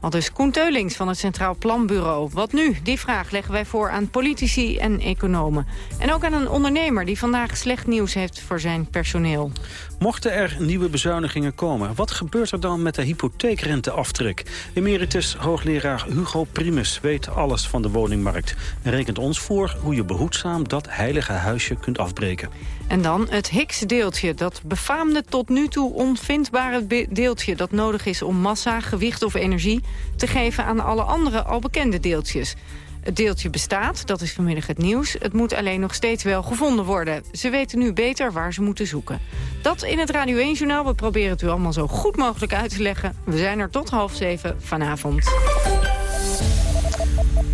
Al dus Koen Teulings van het Centraal Planbureau. Wat nu? Die vraag leggen wij voor aan politici en economen. En ook aan een ondernemer die vandaag slecht nieuws heeft voor zijn personeel. Mochten er nieuwe bezuinigingen komen, wat gebeurt er dan met de hypotheekrenteaftrek? Emeritus hoogleraar Hugo Primus weet alles van de woningmarkt... en rekent ons voor hoe je behoedzaam dat heilige huisje kunt afbreken. En dan het Higgs-deeltje, dat befaamde tot nu toe onvindbare deeltje... dat nodig is om massa, gewicht of energie te geven aan alle andere al bekende deeltjes. Het deeltje bestaat, dat is vanmiddag het nieuws. Het moet alleen nog steeds wel gevonden worden. Ze weten nu beter waar ze moeten zoeken. Dat in het Radio 1-journaal. We proberen het u allemaal zo goed mogelijk uit te leggen. We zijn er tot half zeven vanavond.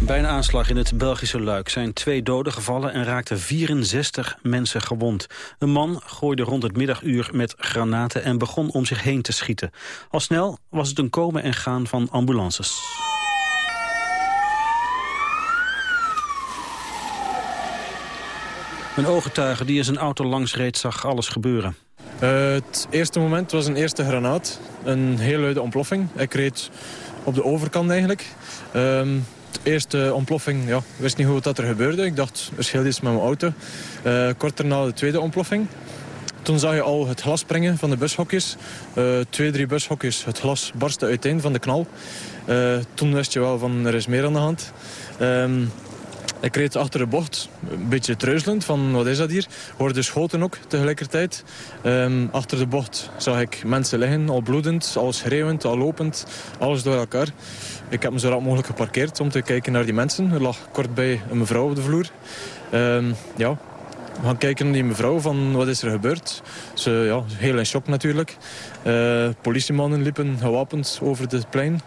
Bij een aanslag in het Belgische Luik zijn twee doden gevallen... en raakten 64 mensen gewond. Een man gooide rond het middaguur met granaten... en begon om zich heen te schieten. Al snel was het een komen en gaan van ambulances. Een ooggetuige die in zijn auto langs reed zag alles gebeuren. Het eerste moment was een eerste granaat. Een heel luide ontploffing. Ik reed op de overkant eigenlijk. Um, de eerste ontploffing, ja, wist niet hoe dat er gebeurde. Ik dacht, er scheelt iets met mijn auto. Uh, kort daarna de tweede ontploffing. Toen zag je al het glas springen van de bushokjes. Uh, twee, drie bushokjes. Het glas barstte uiteen van de knal. Uh, toen wist je wel van er is meer aan de hand. Um, ik reed achter de bocht, een beetje treuzelend van wat is dat hier. Hoorde schoten ook tegelijkertijd. Um, achter de bocht zag ik mensen liggen, al bloedend, al schreeuwend, al lopend. Alles door elkaar. Ik heb me zo rap mogelijk geparkeerd om te kijken naar die mensen. Er lag kort bij een mevrouw op de vloer. Um, ja, we gaan kijken naar die mevrouw van wat is er gebeurd. Ze, ja, heel in shock natuurlijk. Uh, politiemannen liepen gewapend over het plein.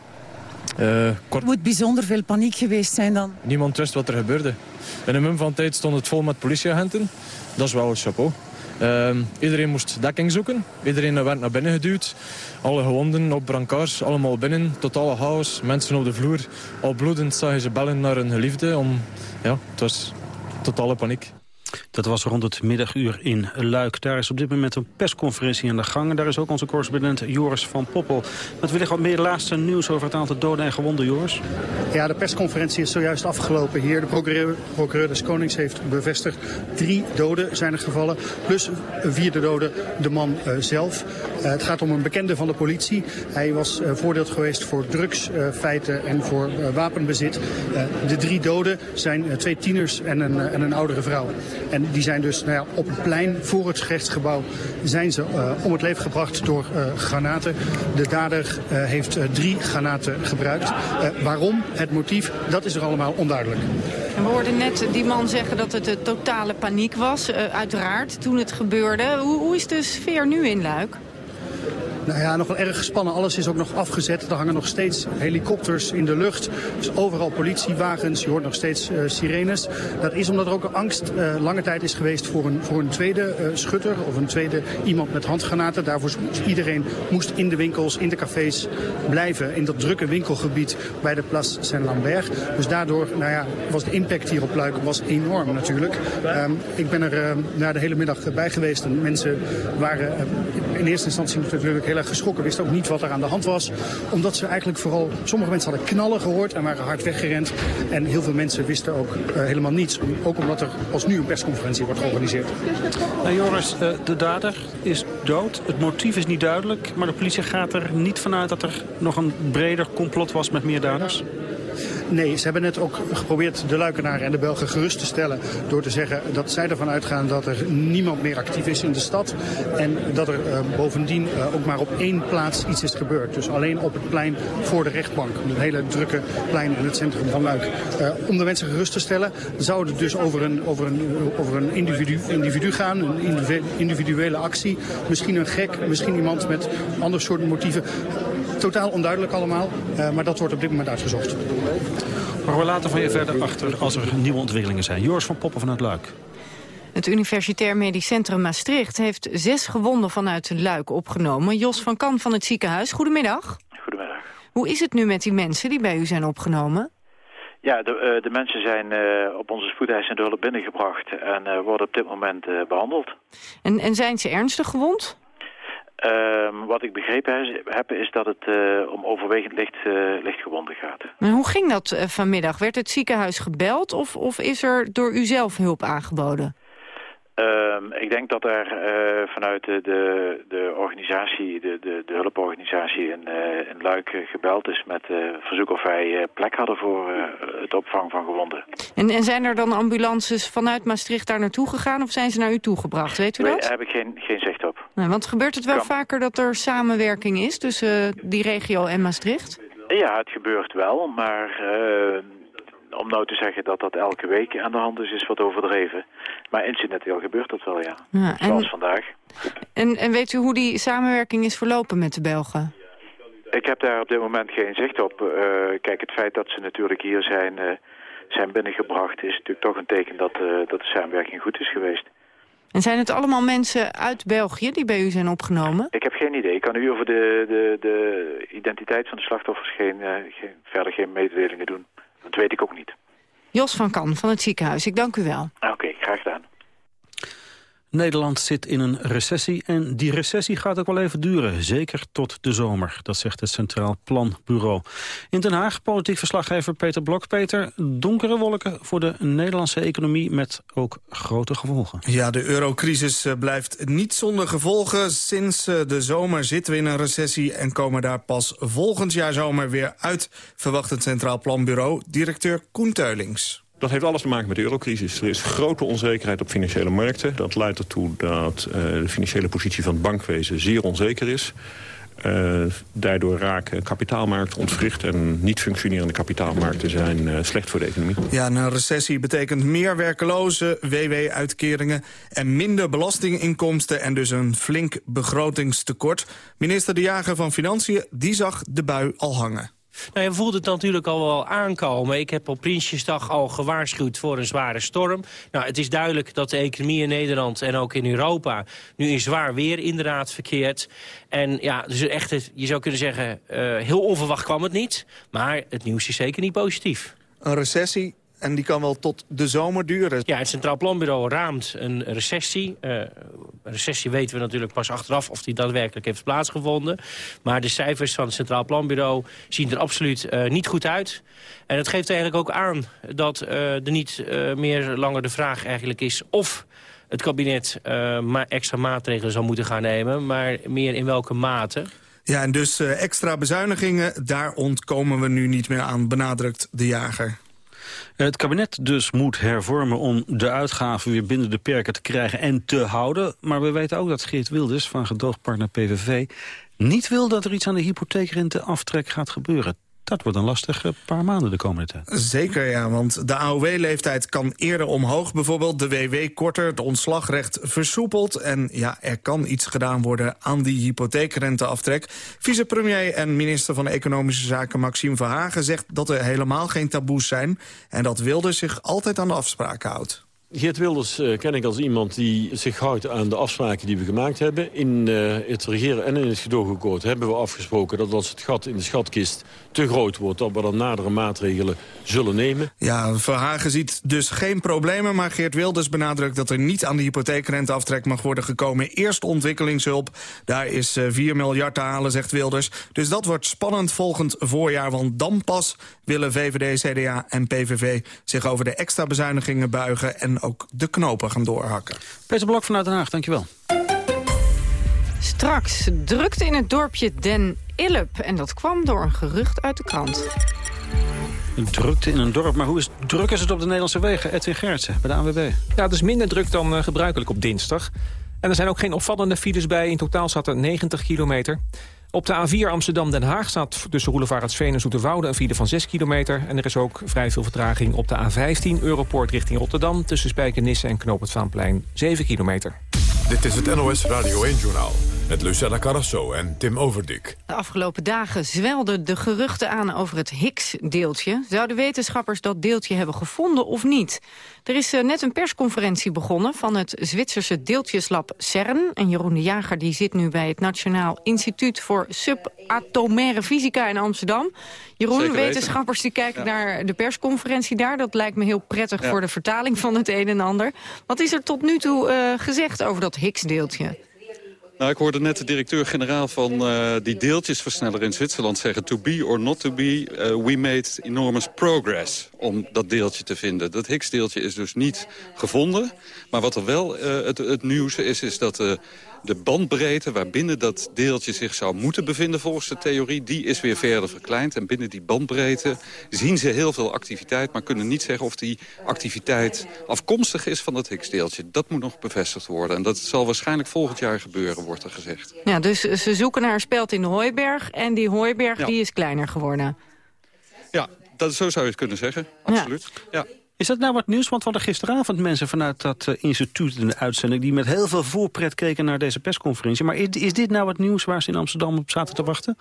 Uh, kort... moet bijzonder veel paniek geweest zijn dan. Niemand wist wat er gebeurde. In een mum van tijd stond het vol met politieagenten. Dat is wel het chapeau. Uh, iedereen moest dekking zoeken. Iedereen werd naar binnen geduwd. Alle gewonden op brancards, allemaal binnen. Totale chaos. Mensen op de vloer. Al bloedend zagen ze bellen naar een geliefde. Om... Ja, het was totale paniek. Dat was rond het middaguur in Luik. Daar is op dit moment een persconferentie aan de gang. En daar is ook onze correspondent Joris van Poppel. Met wellicht wat meer laatste nieuws over het aantal doden en gewonden, Joris? Ja, de persconferentie is zojuist afgelopen hier. De procureur, des Konings heeft bevestigd. Drie doden zijn er gevallen. Plus vierde dode, de man uh, zelf. Uh, het gaat om een bekende van de politie. Hij was uh, voordeeld geweest voor drugsfeiten en voor wapenbezit. de drie doden zijn twee tieners en een, en een oudere vrouw. En die zijn dus nou ja, op het plein voor het gerechtsgebouw zijn ze uh, om het leven gebracht door uh, granaten. De dader uh, heeft drie granaten gebruikt. waarom? Het motief, dat is er allemaal onduidelijk. En we hoorden net die man zeggen dat het totale paniek was, uiteraard, toen het gebeurde. Hoe, hoe is de sfeer nu in Luik? Nou ja, nog wel erg gespannen. Alles is ook nog afgezet. Er hangen nog steeds helikopters in de lucht. Dus overal politiewagens. Je hoort nog steeds uh, sirenes. Dat is omdat er ook angst uh, lange tijd is geweest voor een, voor een tweede uh, schutter of een tweede iemand met handgranaten. Daarvoor moest iedereen moest in de winkels, in de cafés blijven. In dat drukke winkelgebied bij de Place Saint-Lambert. Dus daardoor nou ja, was de impact hier op Luik was enorm natuurlijk. Um, ik ben er uh, de hele middag bij geweest en mensen waren in eerste instantie natuurlijk heel erg geschrokken. Wisten ook niet wat er aan de hand was. Omdat ze eigenlijk vooral, sommige mensen hadden knallen gehoord en waren hard weggerend. En heel veel mensen wisten ook uh, helemaal niets. Ook omdat er als nu een persconferentie wordt georganiseerd. Nou, Joris, uh, de dader is dood. Het motief is niet duidelijk. Maar de politie gaat er niet vanuit dat er nog een breder complot was met meer daders? Nee, ze hebben net ook geprobeerd de Luikenaren en de Belgen gerust te stellen... door te zeggen dat zij ervan uitgaan dat er niemand meer actief is in de stad... en dat er uh, bovendien uh, ook maar op één plaats iets is gebeurd. Dus alleen op het plein voor de rechtbank. Een hele drukke plein in het centrum van Luik. Uh, om de mensen gerust te stellen zou het dus over een, over een, over een individu, individu gaan. Een individuele actie. Misschien een gek, misschien iemand met ander soort motieven. Totaal onduidelijk allemaal, maar dat wordt op dit moment uitgezocht. Maar we laten van je verder achter als er nieuwe ontwikkelingen zijn. Joris van Poppen vanuit Luik. Het Universitair Medisch Centrum Maastricht heeft zes gewonden vanuit Luik opgenomen. Jos van Kan van het ziekenhuis, goedemiddag. Goedemiddag. Hoe is het nu met die mensen die bij u zijn opgenomen? Ja, de, uh, de mensen zijn uh, op onze spoedeisende hulp binnengebracht en worden op dit moment behandeld. En, en zijn ze ernstig gewond? Um, wat ik begrepen heb is dat het uh, om overwegend licht, uh, lichtgewonden gaat. Maar hoe ging dat uh, vanmiddag? Werd het ziekenhuis gebeld of, of is er door u zelf hulp aangeboden? Um, ik denk dat er uh, vanuit de, de, de organisatie, de, de, de hulporganisatie in, uh, in Luik gebeld is met verzoek of wij plek hadden voor het opvang van gewonden. En, en zijn er dan ambulances vanuit Maastricht daar naartoe gegaan of zijn ze naar u toegebracht? Weet u dat? Daar heb ik geen, geen zicht op. Nou, want gebeurt het wel vaker dat er samenwerking is tussen die regio en Maastricht? Ja, het gebeurt wel, maar om nou te zeggen dat dat elke week aan de hand is, is wat overdreven. Maar incidenteel gebeurt dat wel, ja. Ja, en- Zoals vandaag. En, en weet u hoe die samenwerking is verlopen met de Belgen? Ik heb daar op dit moment geen zicht op. Eh, kijk, het feit dat ze natuurlijk hier zijn, eh, zijn binnengebracht... is natuurlijk toch een teken dat, eh, dat de samenwerking goed is geweest. En zijn het allemaal mensen uit België die bij u zijn opgenomen? Ik heb geen idee. Ik kan u over de, de, de identiteit van de slachtoffers geen, geen, verder geen mededelingen doen. Dat weet ik ook niet. Jos van Kan van het ziekenhuis, ik dank u wel. Oké, graag gedaan. Nederland zit in een recessie en die recessie gaat ook wel even duren. Zeker tot de zomer, dat zegt het Centraal Planbureau. In Den Haag, politiek verslaggever Peter Blok. Peter, donkere wolken voor de Nederlandse economie met ook grote gevolgen. Ja, de eurocrisis eh, blijft niet zonder gevolgen. Sinds eh, de zomer zitten we in een recessie en komen daar pas volgend jaar zomer weer uit, verwacht het Centraal Planbureau. Directeur Koen Teulings. Dat heeft alles te maken met de eurocrisis. Er is grote onzekerheid op financiële markten. Dat leidt ertoe dat eh, de financiële positie van het bankwezen zeer onzeker is. Eh, daardoor raken kapitaalmarkten ontwricht... en niet functionerende kapitaalmarkten zijn eh, slecht voor de economie. Ja, een recessie betekent meer werkelozen, WW-uitkeringen en minder belastinginkomsten en dus een flink begrotingstekort. Minister De Jager van Financiën, die zag de bui al hangen. Nou, je voelt het natuurlijk al wel aankomen. Ik heb op Prinsjesdag al gewaarschuwd voor een zware storm. Nou, het is duidelijk dat de economie in Nederland en ook in Europa... nu in zwaar weer inderdaad verkeert. En ja, dus echt, je zou kunnen zeggen, eh, heel onverwacht kwam het niet. Maar het nieuws is zeker niet positief. Een recessie, en die kan wel tot de zomer duren. Ja, het Centraal Planbureau raamt een recessie. Een recessie weten we natuurlijk pas achteraf of die daadwerkelijk heeft plaatsgevonden. Maar de cijfers van het Centraal Planbureau zien er absoluut eh, niet goed uit. En het geeft eigenlijk ook aan dat eh, er niet meer langer de vraag eigenlijk is... of het kabinet maar extra maatregelen zal moeten gaan nemen... maar meer in welke mate. Ja, en dus extra bezuinigingen, daar ontkomen we nu niet meer aan, benadrukt de jager. Het kabinet dus moet hervormen om de uitgaven weer binnen de perken te krijgen en te houden. Maar we weten ook dat Geert Wilders van gedoogpartner PVV niet wil dat er iets aan de hypotheekrenteaftrek gaat gebeuren. Dat wordt een lastige paar maanden de komende tijd. Zeker, ja, want de AOW-leeftijd kan eerder omhoog. Bijvoorbeeld de WW korter, het ontslagrecht versoepeld. En ja, er kan iets gedaan worden aan die hypotheekrenteaftrek. Vicepremier en minister van Economische Zaken Maxime Verhagen zegt dat er helemaal geen taboes zijn. En dat Wilders zich altijd aan de afspraken houdt. Geert Wilders eh, ken ik als iemand die zich houdt aan de afspraken die we gemaakt hebben. In eh, het regeren en in het gedoogakkoord hebben we afgesproken dat als het gat in de schatkist te groot wordt... dat we dan nadere maatregelen zullen nemen. Ja, Verhagen ziet dus geen problemen, maar Geert Wilders benadrukt dat er niet aan de hypotheekrenteaftrek mag worden gekomen. Eerst ontwikkelingshulp, daar is eh, 4 miljard te halen, zegt Wilders. Dus dat wordt spannend volgend voorjaar, want dan pas willen VVD, CDA en PVV zich over de extra bezuinigingen buigen en ook de knopen gaan doorhakken. Peter Blok vanuit Den Haag, dankjewel. Straks drukte in het dorpje Den Illep. En dat kwam door een gerucht uit de krant. Een drukte in een dorp, maar hoe is, druk is het op de Nederlandse wegen? Edwin Gertsen bij de ANWB. Ja, het is minder druk dan eh, gebruikelijk op dinsdag. En er zijn ook geen opvallende files bij. In totaal er 90 kilometer. Op de A4 Amsterdam-Den Haag staat tussen Roelevaretsveen en Zoeterwoude een file van 6 kilometer. En er is ook vrij veel vertraging op de A15 Europoort richting Rotterdam... tussen Spijkenisse en Knoop het Vaanplein 7 kilometer. Dit is het NOS Radio 1-journaal met Lucella Carrasso en Tim Overdik. De afgelopen dagen zwelden de geruchten aan over het Higgs-deeltje. Zouden wetenschappers dat deeltje hebben gevonden of niet? Er is eh, net een persconferentie begonnen van het Zwitserse deeltjeslab CERN. En Jeroen de Jager die zit nu bij het Nationaal Instituut voor Subatomaire Fysica in Amsterdam. Jeroen, Zeker weten. wetenschappers die kijken naar de persconferentie daar. Dat lijkt me heel prettig Ja. voor de vertaling van het een en ander. Wat is er tot nu toe eh, gezegd over dat Higgs-deeltje? Nou, ik hoorde net de directeur-generaal van eh, die deeltjesversneller in Zwitserland zeggen... to be or not to be, eh, we made enormous progress om dat deeltje te vinden. Dat Higgs-deeltje is dus niet gevonden. Maar wat er wel eh, het, het nieuws is, is dat eh, de bandbreedte... waarbinnen dat deeltje zich zou moeten bevinden volgens de theorie... die is weer verder verkleind. En binnen die bandbreedte zien ze heel veel activiteit... maar kunnen niet zeggen of die activiteit afkomstig is van dat Higgs-deeltje. Dat moet nog bevestigd worden. En dat zal waarschijnlijk volgend jaar gebeuren, wordt er gezegd. Ja, dus ze zoeken naar een speld in de hooiberg. En die hooiberg Ja. die is kleiner geworden. Ja, Dat, zo zou je het kunnen zeggen, absoluut. Ja. Is dat nou wat nieuws? Want we hadden gisteravond mensen vanuit dat uh, instituut in de uitzending... die met heel veel voorpret keken naar deze persconferentie. Maar is, dit nou wat nieuws waar ze in Amsterdam op zaten te wachten?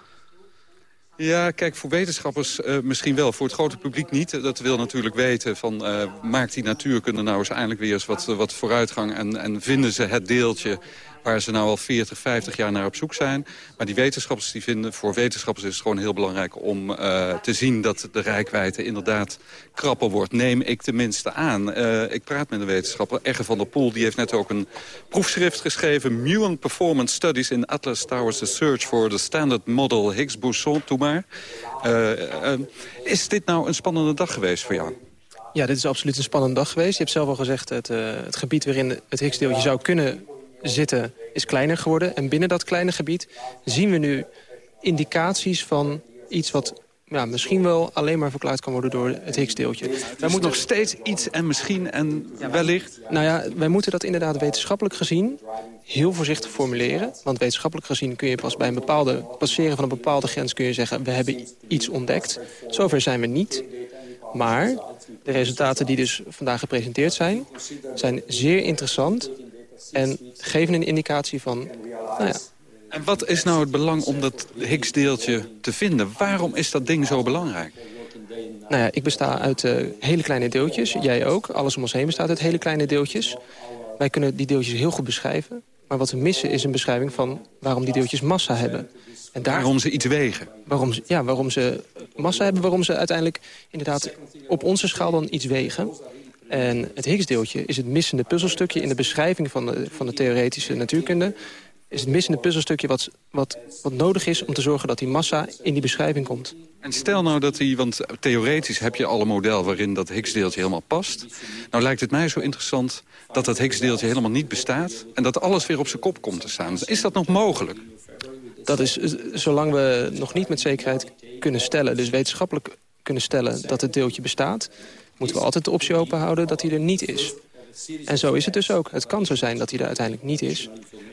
Ja, kijk, voor wetenschappers uh, misschien wel. Voor het grote publiek niet. Dat wil natuurlijk weten van... Maakt die natuurkunde nou eens eindelijk weer eens wat, wat vooruitgang... En, en vinden ze het deeltje waar ze nou al 40, 50 jaar naar op zoek zijn. Maar die wetenschappers die vinden, voor wetenschappers is het gewoon heel belangrijk om uh, te zien dat de rijkwijde inderdaad krapper wordt. Neem ik tenminste aan. Uh, ik praat met een wetenschapper, Egge van der Poel, die heeft net ook een proefschrift geschreven. Muon Performance Studies in Atlas Towers, the Search for the Standard Model Higgs-boson, toe maar. Uh, is dit nou een spannende dag geweest voor jou? Ja, dit is absoluut een spannende dag geweest. Je hebt zelf al gezegd, het, het gebied waarin het Higgs-deeltje zou kunnen zitten is kleiner geworden. En binnen dat kleine gebied zien we nu indicaties van iets wat ja, misschien wel alleen maar verklaard kan worden door het Higgs-deeltje. Er moet nog steeds iets en misschien en wellicht... Nou ja, wij moeten dat inderdaad wetenschappelijk gezien heel voorzichtig formuleren. Want wetenschappelijk gezien kun je pas bij een bepaalde passeren van een bepaalde grens kun je zeggen... we hebben iets ontdekt. Zover zijn we niet. Maar de resultaten die dus vandaag gepresenteerd zijn... zijn zeer interessant en geven een indicatie van... Nou ja. En wat is nou het belang om dat Higgs-deeltje te vinden? Waarom is dat ding zo belangrijk? Nou ja, ik besta uit uh, hele kleine deeltjes. Jij ook. Alles om ons heen bestaat uit hele kleine deeltjes. Wij kunnen die deeltjes heel goed beschrijven. Maar wat we missen is een beschrijving van waarom die deeltjes massa hebben. En daar, waarom ze iets wegen? Waarom ze, ja, waarom ze massa hebben, waarom ze uiteindelijk inderdaad op onze schaal dan iets wegen. En het Higgsdeeltje is het missende puzzelstukje in de beschrijving van de, van de theoretische natuurkunde. Is het missende puzzelstukje wat, wat, wat nodig is om te zorgen dat die massa in die beschrijving komt. En stel nou dat die, want theoretisch heb je al een model waarin dat Higgsdeeltje helemaal past. Nou lijkt het mij zo interessant dat dat Higgsdeeltje helemaal niet bestaat. En dat alles weer op zijn kop komt te staan. Is dat nog mogelijk? Dat is, zolang we nog niet met zekerheid kunnen stellen, dus wetenschappelijk kunnen stellen dat het deeltje bestaat moeten we altijd de optie open houden dat hij er niet is. En zo is het dus ook. Het kan zo zijn dat hij er uiteindelijk niet is.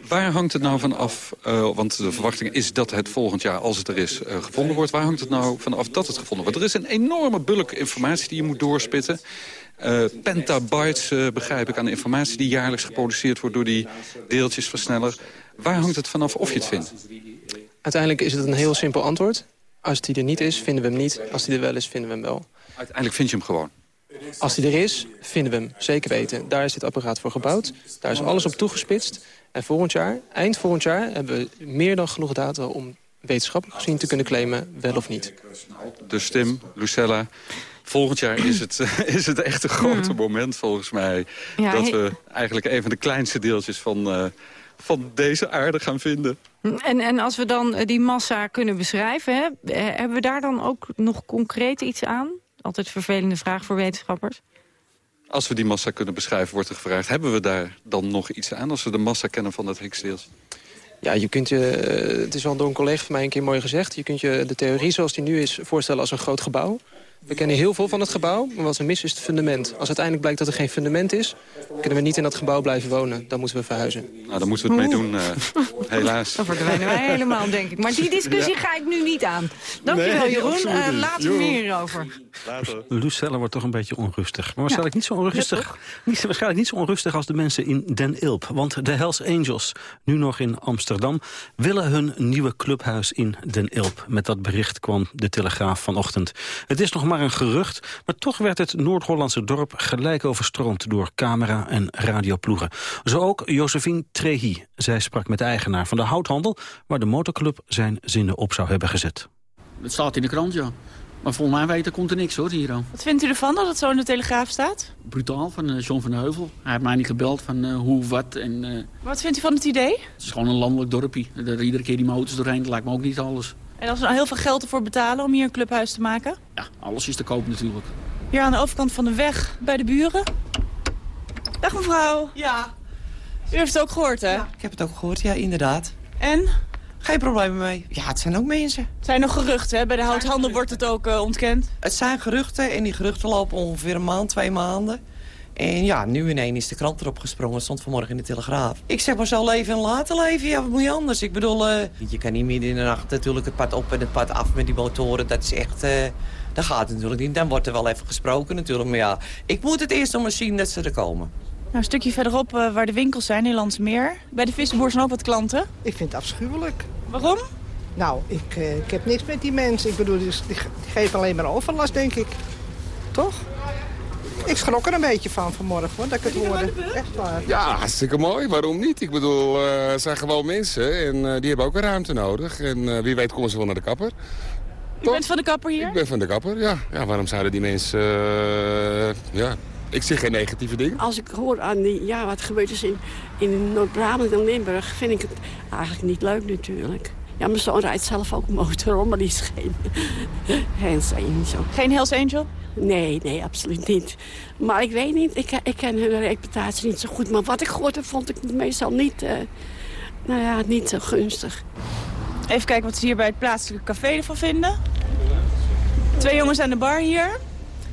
Waar hangt het nou van af, uh, want de verwachting is dat het volgend jaar, als het er is, uh, gevonden wordt. Waar hangt het nou van af dat het gevonden wordt? Er is een enorme bulk informatie die je moet doorspitten. Uh, pentabytes, begrijp ik, aan informatie die jaarlijks geproduceerd wordt door die deeltjesversneller. Waar hangt het vanaf of je het vindt? Uiteindelijk is het een heel simpel antwoord. Als hij er niet is, vinden we hem niet. Als hij er wel is, vinden we hem wel. Uiteindelijk vind je hem gewoon? Als hij er is, vinden we hem. Zeker weten. Daar is dit apparaat voor gebouwd. Daar is alles op toegespitst. En volgend jaar, eind volgend jaar, hebben we meer dan genoeg data... om wetenschappelijk gezien te kunnen claimen, wel of niet. Dus Tim, Lucella, volgend jaar is het, <laughs> is het echt een grote hmm. moment volgens mij... dat we eigenlijk een van de kleinste deeltjes van, uh, van deze aarde gaan vinden. En, en als we dan die massa kunnen beschrijven, hè, hebben we daar dan ook nog concreet iets aan? Altijd een vervelende vraag voor wetenschappers. Als we die massa kunnen beschrijven, wordt er gevraagd... hebben we daar dan nog iets aan als we de massa kennen van het Higgsdeeltje? Ja, je kunt je, eh, het is al door een collega van mij een keer mooi gezegd... je kunt je de theorie zoals die nu is voorstellen als een groot gebouw. We kennen heel veel van het gebouw, maar wat we missen is het fundament. Als uiteindelijk blijkt dat er geen fundament is... kunnen we niet in dat gebouw blijven wonen. Dan moeten we verhuizen. Nou, dan moeten we het mee doen, uh, <laughs> helaas. Dan verdwijnen wij helemaal, denk ik. Maar die discussie ga ik nu niet aan. Dankjewel, nee, Jeroen. Uh, later meer hierover. Lucelle wordt toch een beetje onrustig. Maar waarschijnlijk, niet zo onrustig, <laughs> niet, waarschijnlijk niet zo onrustig als de mensen in Den Ilp. Want de Hells Angels, nu nog in Amsterdam... willen hun nieuwe clubhuis in Den Ilp. Met dat bericht kwam de Telegraaf vanochtend. Het is nog maar een gerucht, maar toch werd het Noord-Hollandse dorp gelijk overstroomd door camera- en radioploegen. Zo ook Josephine Trehi. Zij sprak met de eigenaar van de houthandel, waar de motorclub zijn zinnen op zou hebben gezet. Het staat in de krant, ja. Maar volgens mij weten komt er niks hoor, hier Wat vindt u ervan dat het zo in de Telegraaf staat? Brutaal, van uh, John van Heuvel. Hij heeft mij niet gebeld van uh, hoe, wat en... Uh... Wat vindt u van het idee? Het is gewoon een landelijk dorpje. Er iedere keer die motors doorheen, dat lijkt me ook niet alles. En als we nou heel veel geld ervoor betalen om hier een clubhuis te maken? Ja, alles is te koop natuurlijk. Hier aan de overkant van de weg, bij de buren. Dag mevrouw. Ja. U heeft het ook gehoord, hè? Ja, ik heb het ook gehoord, ja, inderdaad. En? Geen problemen mee. Ja, het zijn ook mensen. Het zijn nog geruchten, hè? Bij de houthandel wordt het ook uh, ontkend. Het zijn geruchten en die geruchten lopen ongeveer een maand, twee maanden. En ja, nu ineens is de krant erop gesprongen. stond vanmorgen in de Telegraaf. Ik zeg maar zo leven en laten leven. Ja, wat moet je anders? Ik bedoel, uh, je kan niet midden in de nacht natuurlijk het pad op en het pad af met die motoren. Dat is echt... Uh, dat gaat natuurlijk niet. Dan wordt er wel even gesproken natuurlijk. Maar ja, ik moet het eerst nog maar zien dat ze er komen. Nou, een stukje verderop uh, waar de winkels zijn, Nederlands Meer. Bij de vissenboer zijn ook wat klanten. Ik vind het afschuwelijk. Waarom? Nou, ik, uh, ik heb niks met die mensen. Ik bedoel, die, die geven alleen maar overlast, denk ik. Toch? Ik schrok er een beetje van vanmorgen, hoor, dat ik het hoorde. Echt waar. Ja, hartstikke mooi. Waarom niet? Ik bedoel, uh, het zijn gewoon mensen en uh, die hebben ook een ruimte nodig. En uh, wie weet komen ze wel naar de kapper. U bent van de kapper hier? Ik ben van de kapper, ja. ja waarom zouden die mensen... ja, ik zie geen negatieve dingen. Als ik hoor aan die, ja, wat gebeurt is in, in Noord-Brabant en Limburg... vind ik het eigenlijk niet leuk natuurlijk. Ja, mijn zoon rijdt zelf ook motor, maar die is <laughs> geen Hells Angel. Geen Hells Angel? Nee, nee, absoluut niet. Maar ik weet niet, ik, ik ken hun reputatie niet zo goed. Maar wat ik gehoord heb, vond ik meestal niet, uh, nou ja, niet zo gunstig. Even kijken wat ze hier bij het plaatselijke café ervan vinden. Twee jongens aan de bar hier.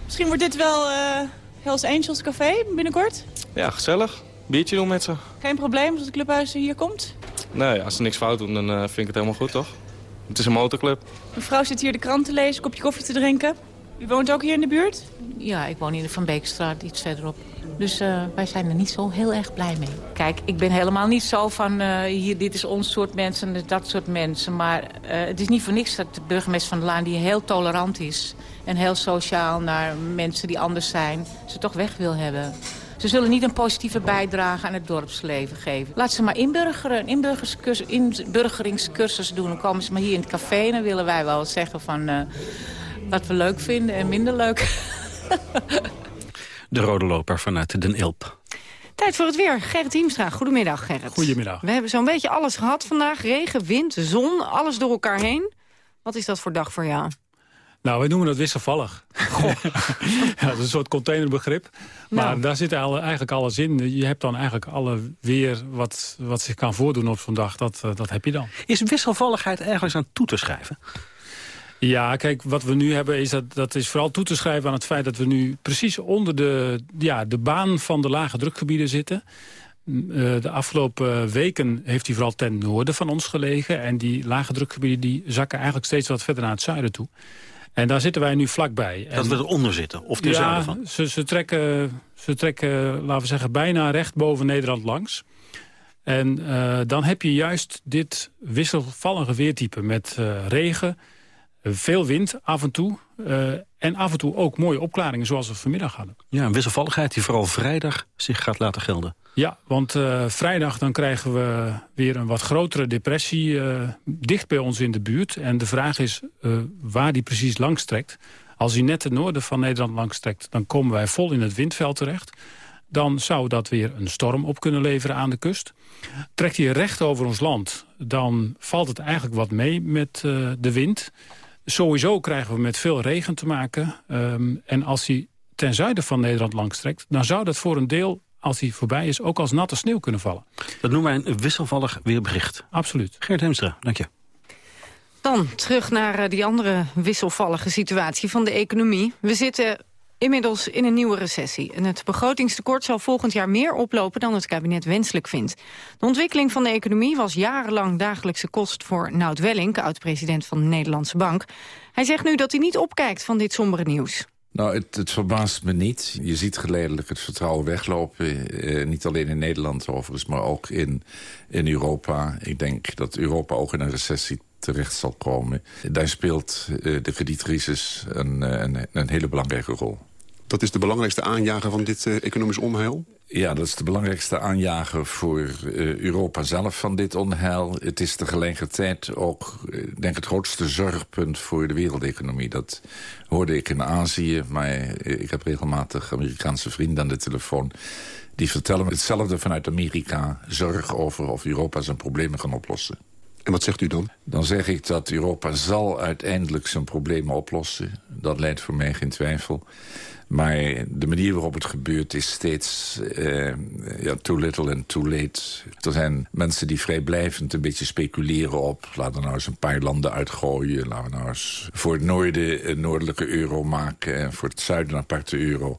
Misschien wordt dit wel uh, Hells Angels Café binnenkort? Ja, gezellig. Biertje doen met ze. Geen probleem als het clubhuis hier komt? Nee, als ze niks fout doen, dan uh, vind ik het helemaal goed, toch? Het is een motorclub. Mevrouw zit hier de krant te lezen, een kopje koffie te drinken. U woont ook hier in de buurt? Ja, ik woon in de Van Beekstraat, iets verderop. Dus uh, wij zijn er niet zo heel erg blij mee. Kijk, ik ben helemaal niet zo van... Uh, hier, dit is ons soort mensen, dat soort mensen. Maar uh, het is niet voor niks dat de burgemeester van de Laan... die heel tolerant is en heel sociaal naar mensen die anders zijn... ze toch weg wil hebben. Ze zullen niet een positieve bijdrage aan het dorpsleven geven. Laat ze maar inburgeren, een inburgeringscursus doen. Dan komen ze maar hier in het café en dan willen wij wel zeggen van... Wat we leuk vinden en minder leuk. De rode loper vanuit Den Ilp. Tijd voor het weer. Gerrit Hiemstra, goedemiddag Gerrit. Goedemiddag. We hebben zo'n beetje alles gehad vandaag. Regen, wind, zon, alles door elkaar heen. Wat is dat voor dag voor jou? Nou, wij noemen dat wisselvallig. <laughs> ja, dat is een soort containerbegrip. Maar nou. daar zit eigenlijk alles in. Je hebt dan eigenlijk alle weer wat, wat zich kan voordoen op zo'n dag. Dat, dat heb je dan. Is wisselvalligheid ergens aan toe te schrijven? Ja, kijk, wat we nu hebben is dat, dat is vooral toe te schrijven aan het feit dat we nu precies onder de, ja, de baan van de lage drukgebieden zitten. Uh, de afgelopen weken heeft hij vooral ten noorden van ons gelegen. En die lage drukgebieden die zakken eigenlijk steeds wat verder naar het zuiden toe. En daar zitten wij nu vlakbij. Dat we eronder zitten, of ten ja, zuiden van? Ze, ze, trekken, ze trekken, laten we zeggen, bijna recht boven Nederland langs. En uh, dan heb je juist dit wisselvallige weertype met uh, regen, veel wind af en toe. Uh, en af en toe ook mooie opklaringen zoals we vanmiddag hadden. Ja, een wisselvalligheid die vooral vrijdag zich gaat laten gelden. Ja, want uh, vrijdag dan krijgen we weer een wat grotere depressie uh, dicht bij ons in de buurt. En de vraag is waar die precies langs trekt. Als hij net het noorden van Nederland langs trekt... dan komen wij vol in het windveld terecht. Dan zou dat weer een storm op kunnen leveren aan de kust. Trekt hij recht over ons land, dan valt het eigenlijk wat mee met de wind... Sowieso krijgen we met veel regen te maken. Um, en als hij ten zuiden van Nederland langstrekt... dan zou dat voor een deel, als hij voorbij is, ook als natte sneeuw kunnen vallen. Dat noemen wij een wisselvallig weerbericht. Absoluut. Geert Hemstra, dank je. Dan terug naar eh, die andere wisselvallige situatie van de economie. We zitten inmiddels in een nieuwe recessie. En het begrotingstekort zal volgend jaar meer oplopen dan het kabinet wenselijk vindt. De ontwikkeling van de economie was jarenlang dagelijkse kost voor Nout Welling, oud-president van de Nederlandse Bank. Hij zegt nu dat hij niet opkijkt van dit sombere nieuws. Nou, het, het, verbaast me niet. Je ziet geleidelijk het vertrouwen weglopen. Eh, niet alleen in Nederland overigens, maar ook in, in Europa. Ik denk dat Europa ook in een recessie terecht zal komen. Daar speelt uh, de kredietcrisis een, eh, een, een hele belangrijke rol. Dat is de belangrijkste aanjager van dit uh, economisch onheil? Ja, dat is de belangrijkste aanjager voor uh, Europa zelf van dit onheil. Het is tegelijkertijd ook, uh, denk het grootste zorgpunt voor de wereldeconomie. Dat hoorde ik in Azië, maar ik heb regelmatig Amerikaanse vrienden aan de telefoon... die vertellen me hetzelfde vanuit Amerika. Zorg over of Europa zijn problemen kan oplossen. En wat zegt u dan? Dan zeg ik dat Europa zal uiteindelijk zijn problemen oplossen. Dat leidt voor mij geen twijfel. Maar de manier waarop het gebeurt is steeds uh, ja, too little and too late. Er zijn mensen die vrijblijvend een beetje speculeren op... laten we nou eens een paar landen uitgooien. Laten we nou eens voor het noorden een noordelijke euro maken... en voor het zuiden een aparte euro.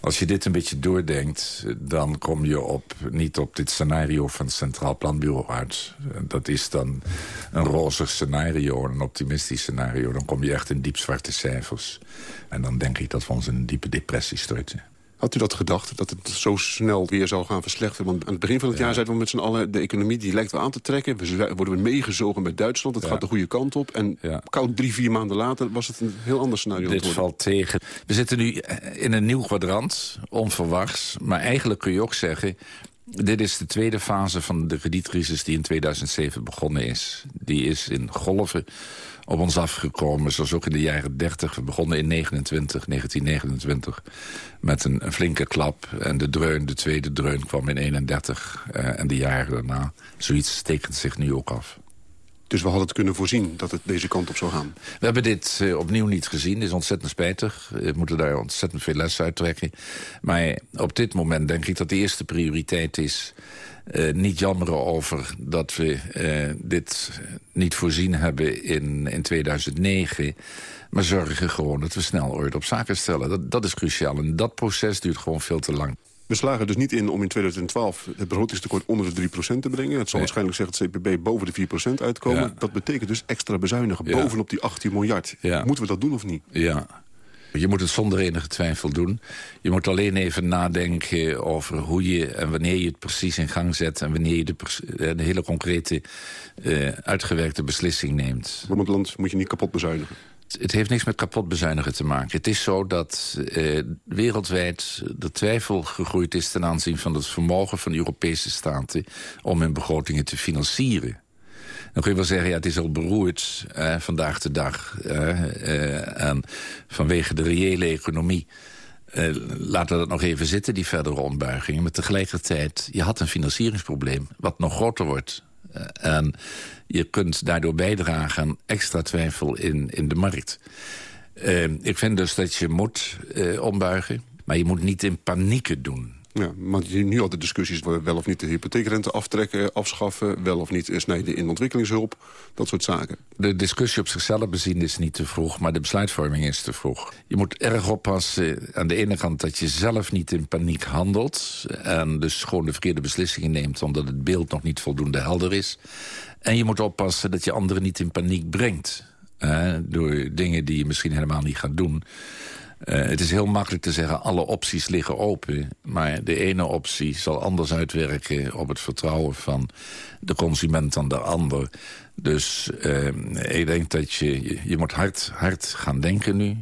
Als je dit een beetje doordenkt, dan kom je op, niet op dit scenario van het Centraal Planbureau uit. Dat is dan een roze scenario, een optimistisch scenario. Dan kom je echt in diepzwarte cijfers. En dan denk ik dat we ons in een diepe depressie storten. Had u dat gedacht, dat het zo snel weer zou gaan verslechteren? Want aan het begin van het jaar zeiden we met z'n allen... de economie die lijkt wel aan te trekken. We worden meegezogen met Duitsland. Het gaat de goede kant op. En koud drie, vier maanden later was het een heel ander scenario. Dit valt tegen. We zitten nu in een nieuw kwadrant, onverwachts. Maar eigenlijk kun je ook zeggen... Dit is de tweede fase van de kredietcrisis die in 2007 begonnen is. Die is in golven op ons afgekomen, zoals ook in de jaren 30. We begonnen in 29, 1929 met een, flinke klap. En de dreun, de tweede dreun kwam in 31 uh, en de jaren daarna. Zoiets tekent zich nu ook af. Dus we hadden het kunnen voorzien dat het deze kant op zou gaan? We hebben dit uh, opnieuw niet gezien. Is ontzettend spijtig. We moeten daar ontzettend veel les uit trekken. Maar op dit moment denk ik dat de eerste prioriteit is... Uh, niet jammeren over dat we uh, dit niet voorzien hebben in, in 2009... maar zorgen gewoon dat we snel ooit op zaken stellen. Dat, dat is cruciaal en dat proces duurt gewoon veel te lang. We slagen dus niet in om in 2012 het begrotingstekort onder de 3% te brengen. Het zal waarschijnlijk zeggen het CPB boven de 4% uitkomen. Dat betekent dus extra bezuinigen bovenop die 18 miljard. Moeten we dat doen of niet? Ja, je moet het zonder enige twijfel doen. Je moet alleen even nadenken over hoe je en wanneer je het precies in gang zet... en wanneer je de, de hele concrete uh, uitgewerkte beslissing neemt. Maar het land moet je niet kapot bezuinigen. Het heeft niks met kapot bezuinigen te maken. Het is zo dat eh, wereldwijd de twijfel gegroeid is... ten aanzien van het vermogen van Europese staten... om hun begrotingen te financieren. Dan kun je wel zeggen, ja, het is al beroerd eh, vandaag de dag. Eh, en vanwege de reële economie... Uh, laten we dat nog even zitten, die verdere ombuigingen. Maar tegelijkertijd, je had een financieringsprobleem... wat nog groter wordt. En je kunt daardoor bijdragen aan extra twijfel in, in de markt. Uh, ik vind dus dat je moet ombuigen... maar je moet niet in paniek doen. Ja, maar nu al de discussies wel of niet de hypotheekrente aftrekken, afschaffen... wel of niet snijden in ontwikkelingshulp, dat soort zaken. De discussie op zichzelf bezien is niet te vroeg, maar de besluitvorming is te vroeg. Je moet erg oppassen aan de ene kant dat je zelf niet in paniek handelt... en dus gewoon de verkeerde beslissingen neemt... omdat het beeld nog niet voldoende helder is. En je moet oppassen dat je anderen niet in paniek brengt... door dingen die je misschien helemaal niet gaat doen... Uh, het is heel makkelijk te zeggen, alle opties liggen open. Maar de ene optie zal anders uitwerken op het vertrouwen van de consument dan de ander. Dus uh, ik denk dat je, je, moet hard, hard gaan denken nu.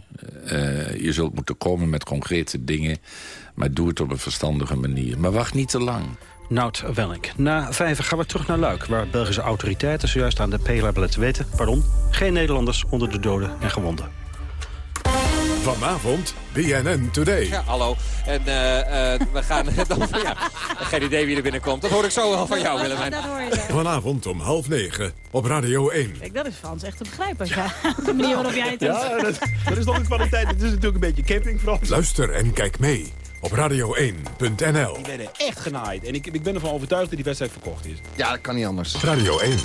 Uh, je zult moeten komen met concrete dingen. Maar doe het op een verstandige manier. Maar wacht niet te lang. Nout Welling. Na vijf gaan we terug naar Luik... waar Belgische autoriteiten zojuist aan de P hebben laten weten... pardon, geen Nederlanders onder de doden en gewonden. Vanavond BNN Today. Ja, hallo. En uh, uh, we gaan dan... ja, geen idee wie er binnenkomt. Dat hoor ik zo wel van jou, Willemijn. Dat hoor je Vanavond om half negen op Radio 1. Kijk, dat is Frans echt te begrijpen. Ja. De manier waarop jij het Ja, dat, dat is nog een kwaliteit. Het is natuurlijk een beetje camping, Frans. Luister en kijk mee op radio1.nl. Die werden echt genaaid. En ik, ik ben ervan overtuigd dat die wedstrijd verkocht is. Ja, dat kan niet anders. Radio 1.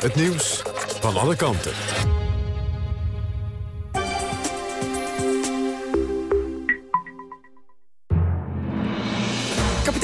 Het nieuws van alle kanten.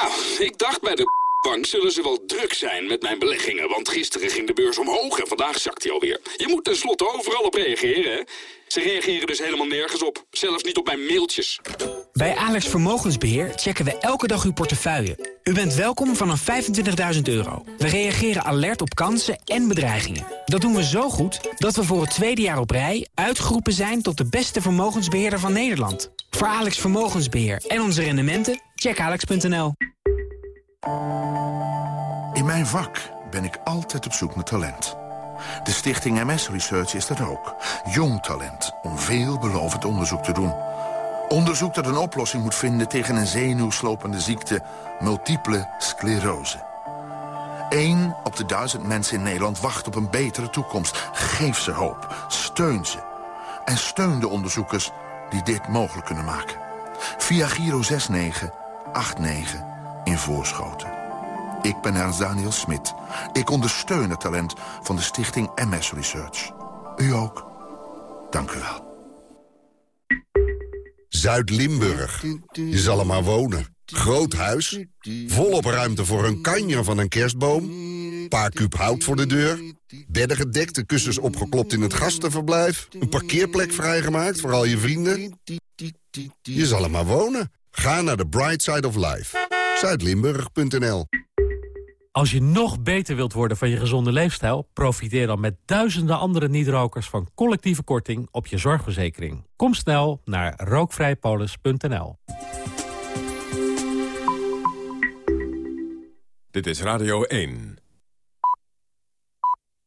Nou, ik dacht bij de bank zullen ze wel druk zijn met mijn beleggingen... want gisteren ging de beurs omhoog en vandaag zakt hij alweer. Je moet tenslotte overal op reageren, hè? Ze reageren dus helemaal nergens op. Zelfs niet op mijn mailtjes. Bij Alex Vermogensbeheer checken we elke dag uw portefeuille. U bent welkom vanaf 25.000 euro. We reageren alert op kansen en bedreigingen. Dat doen we zo goed dat we voor het tweede jaar op rij... uitgeroepen zijn tot de beste vermogensbeheerder van Nederland. Voor Alex Vermogensbeheer en onze rendementen, check alex.nl. In mijn vak ben ik altijd op zoek naar talent. De stichting MS Research is dat ook. Jong talent om veelbelovend onderzoek te doen. Onderzoek dat een oplossing moet vinden tegen een zenuwslopende ziekte... multiple sclerose. Eén op de duizend mensen in Nederland wacht op een betere toekomst. Geef ze hoop. Steun ze. En steun de onderzoekers die dit mogelijk kunnen maken. Via Giro 6989 in Voorschoten. Ik ben Ernst Daniel Smit. Ik ondersteun het talent van de stichting MS Research. U ook. Dank u wel. Zuid-Limburg. Je zal er maar wonen. Groot huis, volop ruimte voor een kanjer van een kerstboom... paar kuub hout voor de deur, bedden gedekt, de kussens opgeklopt in het gastenverblijf... een parkeerplek vrijgemaakt voor al je vrienden. Je zal er maar wonen. Ga naar de Bright Side of Life. Zuidlimburg.nl Als je nog beter wilt worden van je gezonde leefstijl... profiteer dan met duizenden andere niet-rokers van collectieve korting op je zorgverzekering. Kom snel naar rookvrijpolis.nl. Dit is Radio 1.